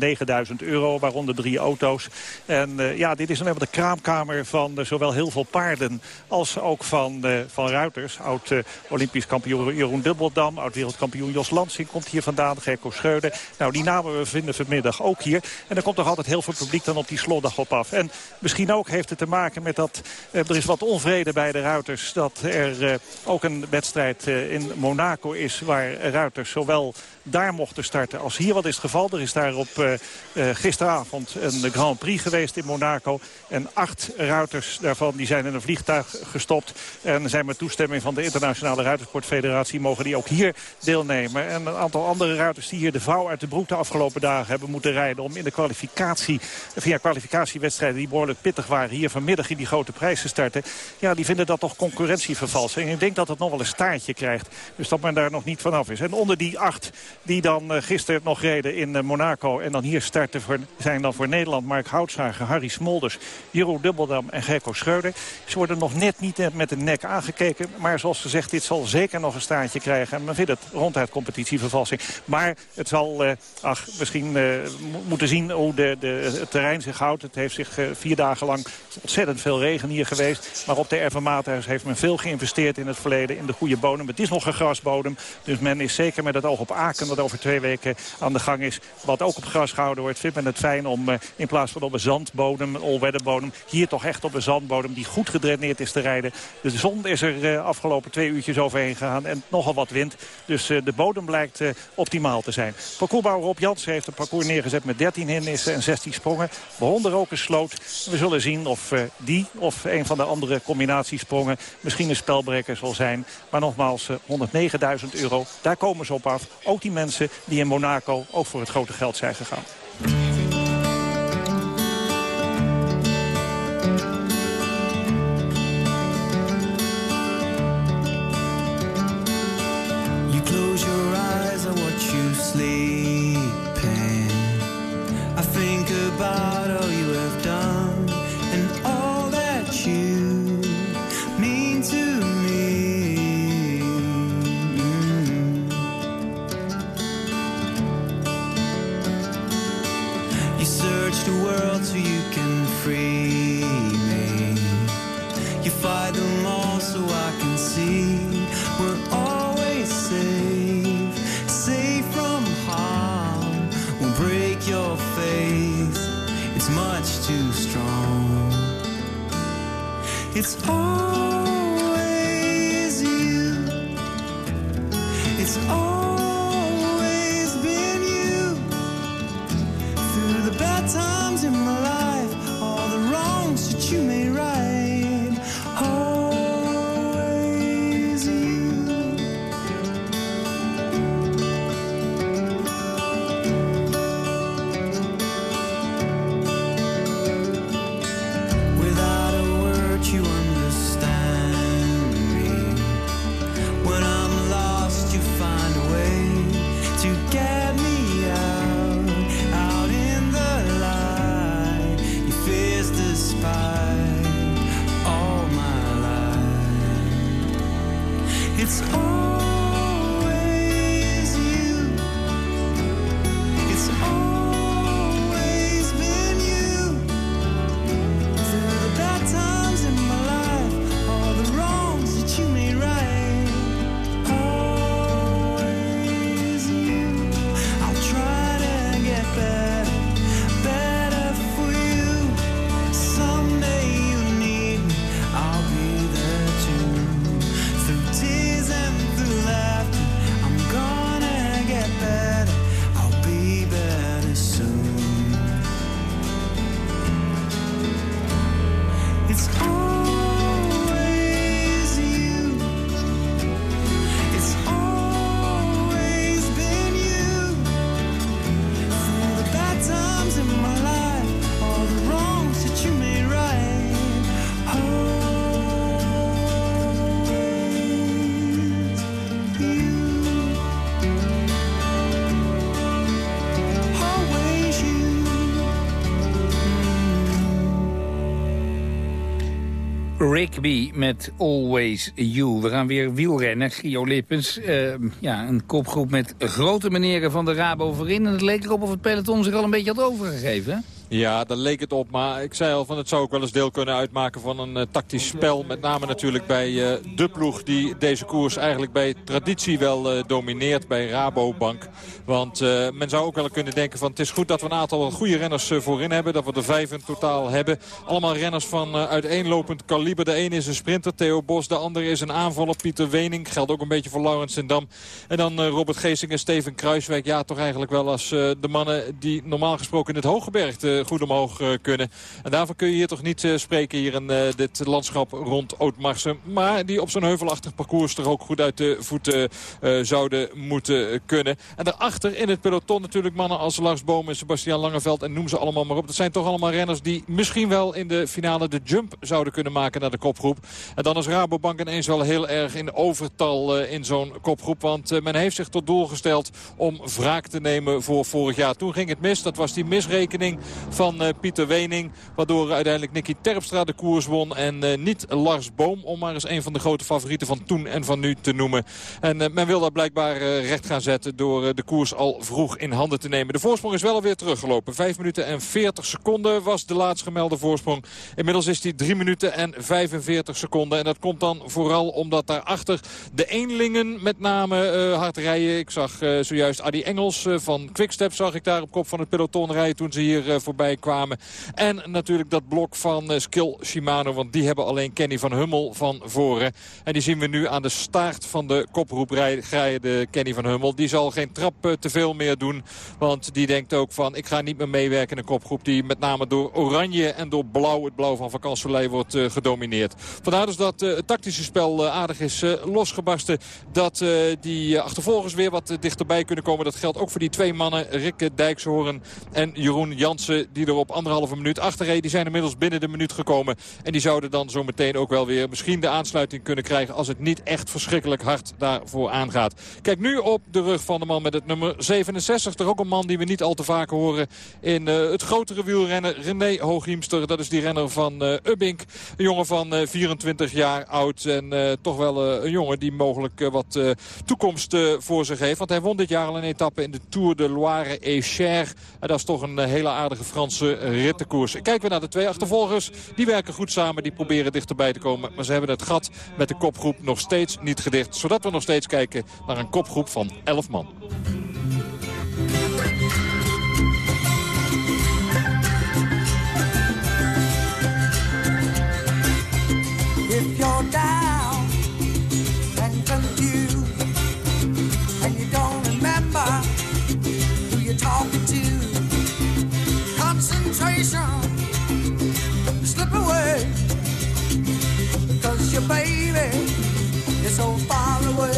109.000 euro, waaronder drie auto's. En ja, dit is dan even de kraamkamer van zowel heel veel paarden... als ook van, van ruiters, oud Olympisch kampioen Jeroen Dubbeldam. Oud-wereldkampioen Jos Lansing komt hier vandaan. Gerko Schreuder. Nou, die namen we vinden vanmiddag ook hier. En er komt toch altijd heel veel publiek dan op die slotdag op af. En misschien ook heeft het te maken met dat eh, er is wat onvrede bij de ruiters. Dat er uh, ook een wedstrijd uh, in Monaco is waar ruiters zowel daar mochten starten als hier. Wat is het geval? Er is daar op uh, gisteravond een Grand Prix geweest in Monaco. En acht ruiters daarvan die zijn in een vliegtuig gestopt. En zijn met toestemming van de Internationale Ruitersportfederatie... mogen die ook hier deelnemen. En een aantal andere ruiters die hier de vouw uit de broek de afgelopen dagen hebben moeten rijden... om in de kwalificatie, via kwalificatiewedstrijden die behoorlijk pittig waren... hier vanmiddag in die grote prijs te starten. Ja, die vinden dat toch concurrentievervalsing. En ik denk dat het nog wel een staartje krijgt. Dus dat men daar nog niet vanaf is. En onder die acht die dan uh, gisteren nog reden in uh, Monaco... en dan hier starten voor, zijn dan voor Nederland Mark Houtschager, Harry Smolders... Jeroen Dubbeldam en Gerko Schreuder. Ze worden nog net niet met de nek aangekeken. Maar zoals gezegd, dit zal zeker nog een staartje krijgen. En men vindt het ronduit competitievervalsing. Maar het zal, ach, misschien moeten zien hoe de, de, het terrein zich houdt. Het heeft zich vier dagen lang ontzettend veel regen hier geweest. Maar op de Erven heeft men veel geïnvesteerd in het verleden... in de goede bodem. Het is nog een grasbodem. Dus men is zeker met het oog op Aken dat over twee weken aan de gang is. Wat ook op gras gehouden wordt. Vindt men het fijn om uh, in plaats van op een zandbodem, een bodem... hier toch echt op een zandbodem die goed gedraineerd is te rijden. De zon is er uh, afgelopen twee uurtjes overheen gegaan en nogal wat wind. Dus uh, de bodem blijkt optimaal te zijn. Parcoursbouwer Rob Jansen heeft een parcours neergezet met 13 hindernissen en 16 sprongen. Waaronder ook een sloot. We zullen zien of die of een van de andere combinatiesprongen misschien een spelbreker zal zijn. Maar nogmaals, 109.000 euro, daar komen ze op af. Ook die mensen die in Monaco ook voor het grote geld zijn gegaan. It's always Rigby met Always You. We gaan weer wielrennen. Gio Lippens, eh, ja, een kopgroep met grote meneren van de Rabo voorin. En het leek erop of het peloton zich al een beetje had overgegeven? Ja, daar leek het op. Maar ik zei al, van het zou ook wel eens deel kunnen uitmaken van een uh, tactisch spel. Met name natuurlijk bij uh, de ploeg die deze koers eigenlijk bij traditie wel uh, domineert. Bij Rabobank. Want men zou ook wel kunnen denken van het is goed dat we een aantal goede renners voorin hebben. Dat we er vijf in totaal hebben. Allemaal renners van uiteenlopend kaliber. De ene is een sprinter, Theo Bos. De andere is een aanvaller, Pieter Wening. Geldt ook een beetje voor Laurens Dam. En dan Robert Geesing en Steven Kruiswijk. Ja, toch eigenlijk wel als de mannen die normaal gesproken in het Hooggebergte goed omhoog kunnen. En daarvoor kun je hier toch niet spreken hier in dit landschap rond Ootmarsen. Maar die op zo'n heuvelachtig parcours toch ook goed uit de voeten zouden moeten kunnen. En daarachter in het peloton natuurlijk mannen als Lars Boom en Sebastian Langeveld en noem ze allemaal maar op. Dat zijn toch allemaal renners die misschien wel in de finale de jump zouden kunnen maken naar de kopgroep. En dan is Rabobank ineens wel heel erg in overtal in zo'n kopgroep. Want men heeft zich tot doel gesteld om wraak te nemen voor vorig jaar. Toen ging het mis. Dat was die misrekening van uh, Pieter Wening. Waardoor uiteindelijk Nicky Terpstra de koers won. En uh, niet Lars Boom, om maar eens een van de grote favorieten van toen en van nu te noemen. En uh, men wil dat blijkbaar recht gaan zetten door de koers al vroeg in handen te nemen. De voorsprong is wel alweer teruggelopen. 5 minuten en 40 seconden was de laatst gemelde voorsprong. Inmiddels is die 3 minuten en 45 seconden. En dat komt dan vooral omdat daarachter de eenlingen met name hard rijden. Ik zag zojuist Adi Engels van Quickstep zag ik daar op kop van het peloton rijden toen ze hier voorbij kwamen. En natuurlijk dat blok van uh, Skill Shimano. Want die hebben alleen Kenny van Hummel van voren. En die zien we nu aan de staart van de rijden. Kenny van Hummel. Die zal geen trap uh, te veel meer doen. Want die denkt ook van ik ga niet meer meewerken in een kopgroep. Die met name door oranje en door blauw, het blauw van Van wordt uh, gedomineerd. Vandaar dus dat het tactische spel aardig is losgebarsten. Dat die achtervolgers weer wat dichterbij kunnen komen. Dat geldt ook voor die twee mannen. Rikke Dijkshoorn en Jeroen Jansen die er op anderhalve minuut achterreden. Die zijn inmiddels binnen de minuut gekomen. En die zouden dan zo meteen ook wel weer misschien de aansluiting kunnen krijgen... als het niet echt verschrikkelijk hard daarvoor aangaat. Kijk nu op de rug van de man met het nummer 67. Toch ook een man die we niet al te vaak horen in uh, het grotere wielrennen. René Hooghiemster, dat is die renner van uh, Ubbink. Een jongen van uh, 24 jaar oud. En toch wel een jongen die mogelijk wat toekomst voor zich heeft. Want hij won dit jaar al een etappe in de Tour de Loire et Cher. En dat is toch een hele aardige Franse rittenkoers. Kijken we naar de twee achtervolgers. Die werken goed samen, die proberen dichterbij te komen. Maar ze hebben het gat met de kopgroep nog steeds niet gedicht. Zodat we nog steeds kijken naar een kopgroep van 11 man. If you're down your baby. Is so far away.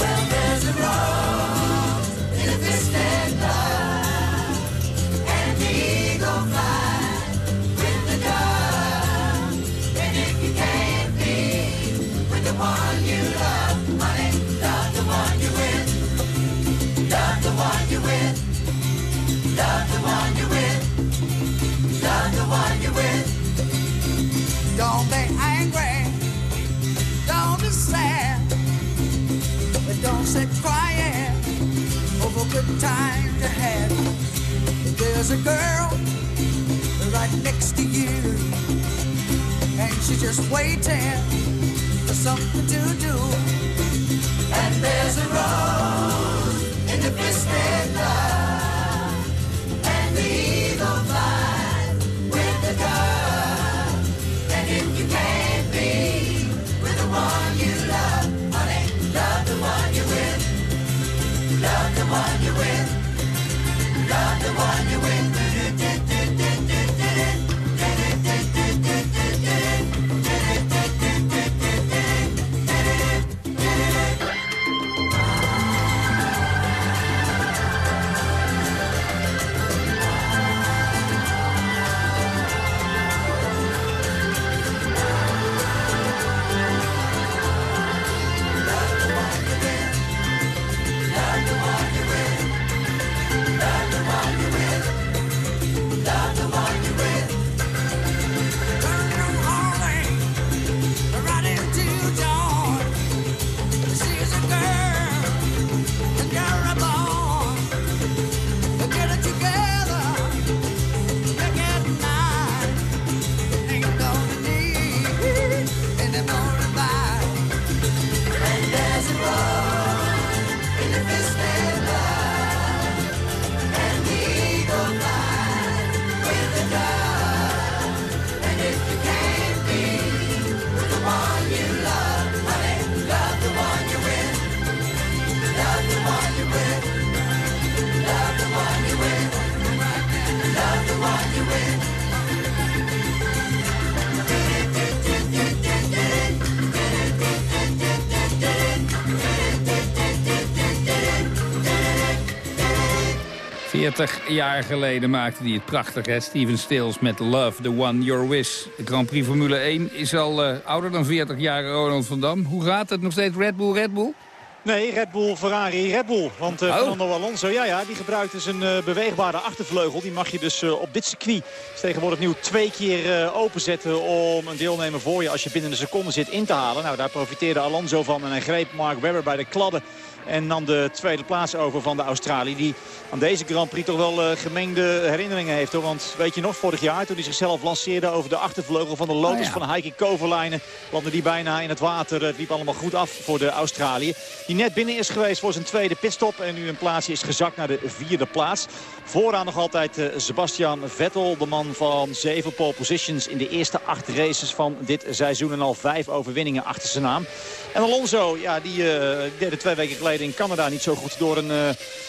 Well there's a rose in a love and the eagle flies with the dove and if you can't be with the one you love honey love the one you're with. Love the one you're with. Love the one There's a girl right next to you. And she's just waiting for something to do. And there's a rose in the twisted love. One you're with. 40 jaar geleden maakte hij het prachtig, hè? Steven Stills met Love, The One Your Wish. De Grand Prix Formule 1 is al eh, ouder dan 40 jaar, Ronald van Dam. Hoe gaat het nog steeds Red Bull, Red Bull? Nee, Red Bull, Ferrari, Red Bull. Want eh, Oh. Fernando Alonso, ja, ja, die gebruikt dus een eh, beweegbare achtervleugel. Die mag je dus eh, op dit circuit tegenwoordig nieuw twee keer openzetten... om een deelnemer voor je als je binnen een seconde zit in te halen. Nou, daar profiteerde Alonso van en hij greep Mark Webber bij de kladden. En nam de tweede plaats over van de Australië. Die aan deze Grand Prix toch wel eh, gemengde herinneringen heeft. Hoor. Want weet je nog, vorig jaar toen hij zichzelf lanceerde over de achtervleugel van de Lotus Oh ja. van Heike Kovalainen. Landde die bijna in het water. Het liep allemaal goed af voor de Australië. Die net binnen is geweest voor zijn tweede pitstop. En nu een plaatsje is gezakt naar de vierde plaats. Vooraan nog altijd eh, Sebastian Vettel. De man van zeven pole positions in de eerste acht races van dit seizoen. En al vijf overwinningen achter zijn naam. En Alonso, ja, die eh, deed twee weken geleden in Canada niet zo goed door een, eh,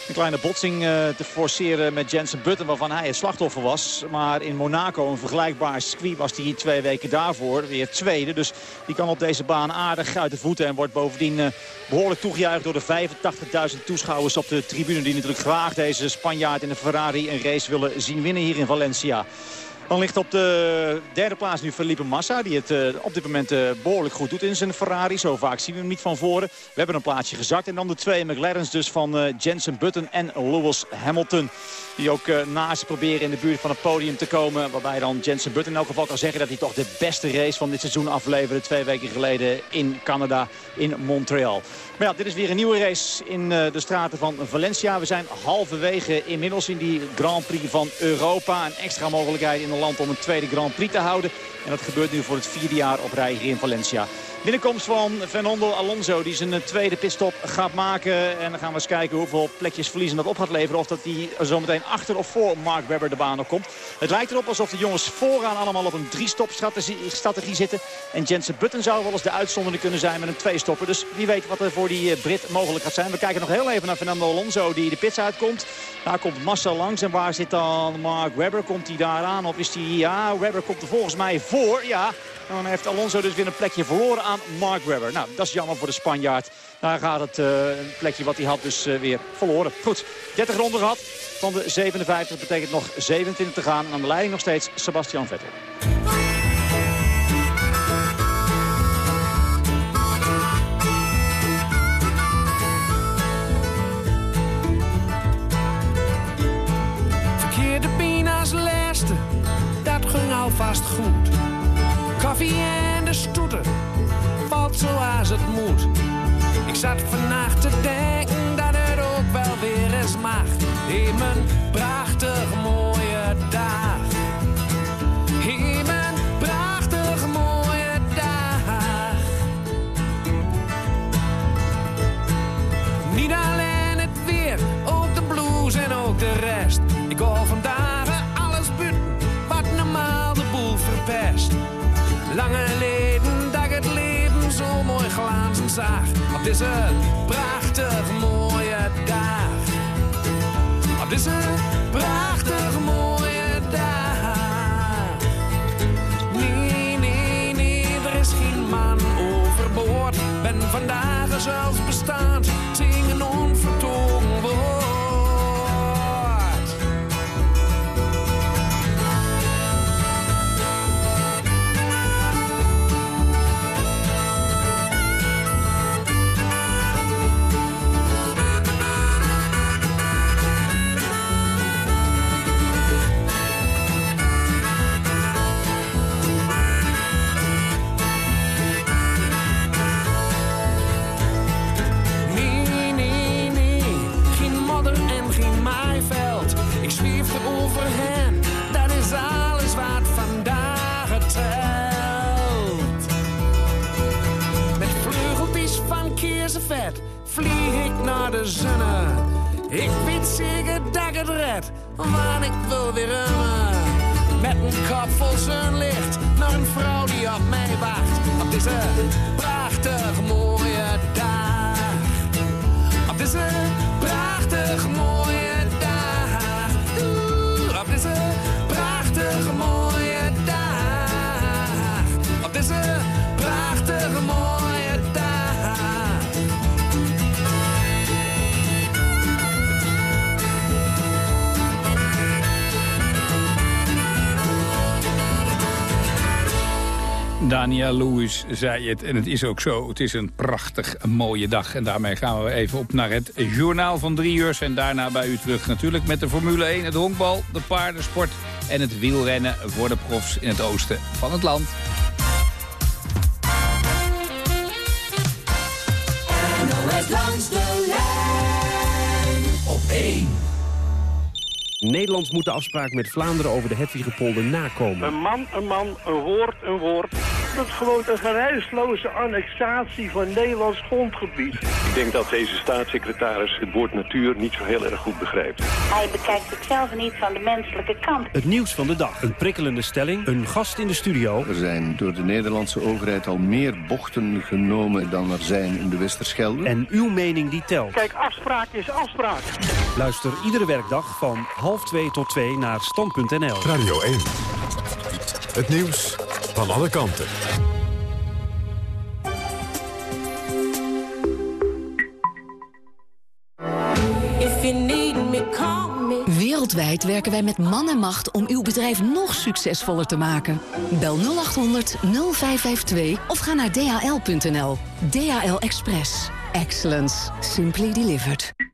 een kleine botsing te forceren met Jensen Button waarvan hij het slachtoffer was. Maar in Monaco, een vergelijkbaar circuit, was hij twee weken daarvoor weer tweede. Dus die kan op deze baan aardig uit de voeten en wordt bovendien eh, behoorlijk toegejuicht door de 85.000 toeschouwers op de tribune. Die natuurlijk graag deze Spanjaard in de Ferrari een race willen zien winnen hier in Valencia. Dan ligt op de derde plaats nu Felipe Massa. Die het eh, op dit moment eh, behoorlijk goed doet in zijn Ferrari. Zo vaak zien we hem niet van voren. We hebben een plaatsje gezakt. En dan de twee McLaren's dus van eh, Jensen Button en Lewis Hamilton. Die ook eh, naast proberen in de buurt van het podium te komen. Waarbij dan Jensen Button in elk geval kan zeggen dat hij toch de beste race van dit seizoen afleverde. Twee weken geleden in Canada, in Montreal. Maar ja, dit is weer een nieuwe race in eh, de straten van Valencia. We zijn halverwege inmiddels in die Grand Prix van Europa. Een extra mogelijkheid in een land om een tweede Grand Prix te houden. En dat gebeurt nu voor het vierde jaar op rij hier in Valencia. Binnenkomst van Fernando Alonso die zijn tweede pitstop gaat maken. En dan gaan we eens kijken hoeveel plekjes verliezen dat op gaat leveren. Of dat hij zometeen achter of voor Mark Webber de baan op komt. Het lijkt erop alsof de jongens vooraan allemaal op een drie-stop strategie, zitten. En Jensen Button zou wel eens de uitzondering kunnen zijn met een twee-stopper. Dus wie weet wat er voor die eh, Brit mogelijk gaat zijn. We kijken nog heel even naar Fernando Alonso die de pits uitkomt. Daar komt Massa langs. En waar zit dan Mark Webber? Komt hij daar aan? Of is hij... Ja, Webber komt er volgens mij voor. Ja, dan heeft Alonso dus weer een plekje verloren aan Mark Webber. Nou, dat is jammer voor de Spanjaard. Daar gaat het eh, een plekje wat hij had dus eh, weer verloren. Goed, 30 ronden gehad van de 57. Dat betekent nog 27 te gaan. En aan de leiding nog steeds Sebastian Vettel. Verkeerde pina's laatste, dat ging alvast goed. Koffie en de stoeter, valt zoals het moet. Ik zat vannacht te denken dat het ook wel weer eens mag. In mijn prachtig mooie dag. In mijn prachtig mooie dag. Niet alleen het weer, ook de blues en ook de rest. Zag. Op deze prachtig mooie dag. Op Daniel Lewis zei het en het is ook zo. Het is een prachtig een mooie dag. En daarmee gaan we even op naar het journaal van drie uur. En daarna bij u terug natuurlijk met de Formule 1, het honkbal, de paardensport... en het wielrennen voor de profs in het oosten van het land. NOS langs de lijn op 1. Nederland moet de afspraak met Vlaanderen over de Hedwigepolder nakomen. Een man, een man, een woord, een woord. Is gewoon een geruisloze annexatie van Nederlands grondgebied. Ik denk dat deze staatssecretaris het woord natuur niet zo heel erg goed begrijpt. Hij bekijkt het zelf niet van de menselijke kant. Het nieuws van de dag. Een prikkelende stelling. Een gast in de studio. Er zijn door de Nederlandse overheid al meer bochten genomen dan er zijn in de Westerschelde. En uw mening die telt. Kijk, afspraak is afspraak. Luister iedere werkdag van half twee tot twee naar stand.nl. Radio 1. Het nieuws van alle kanten. Wereldwijd werken wij met man en macht om uw bedrijf nog succesvoller te maken. Bel 0800 0552 of ga naar dhl.nl. DHL Express. Excellence. Simply delivered.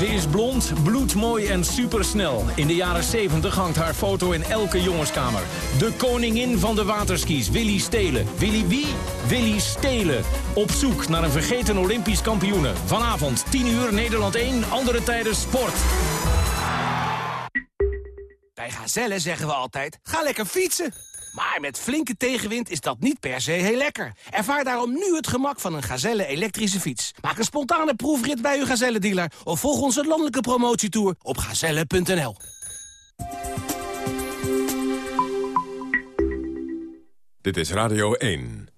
Ze is blond, bloedmooi en supersnel. In de jaren 70 hangt haar foto in elke jongenskamer. De koningin van de waterskis, Willy Stelen. Willy wie? Willy Stelen. Op zoek naar een vergeten Olympisch kampioene. Vanavond 10 uur Nederland 1, andere tijden sport. Bij Gazelle zeggen we altijd, ga lekker fietsen. Maar met flinke tegenwind is dat niet per se heel lekker. Ervaar daarom nu het gemak van een Gazelle elektrische fiets. Maak een spontane proefrit bij uw Gazelle-dealer... of volg onze landelijke promotietour op gazelle.nl. Dit is Radio 1.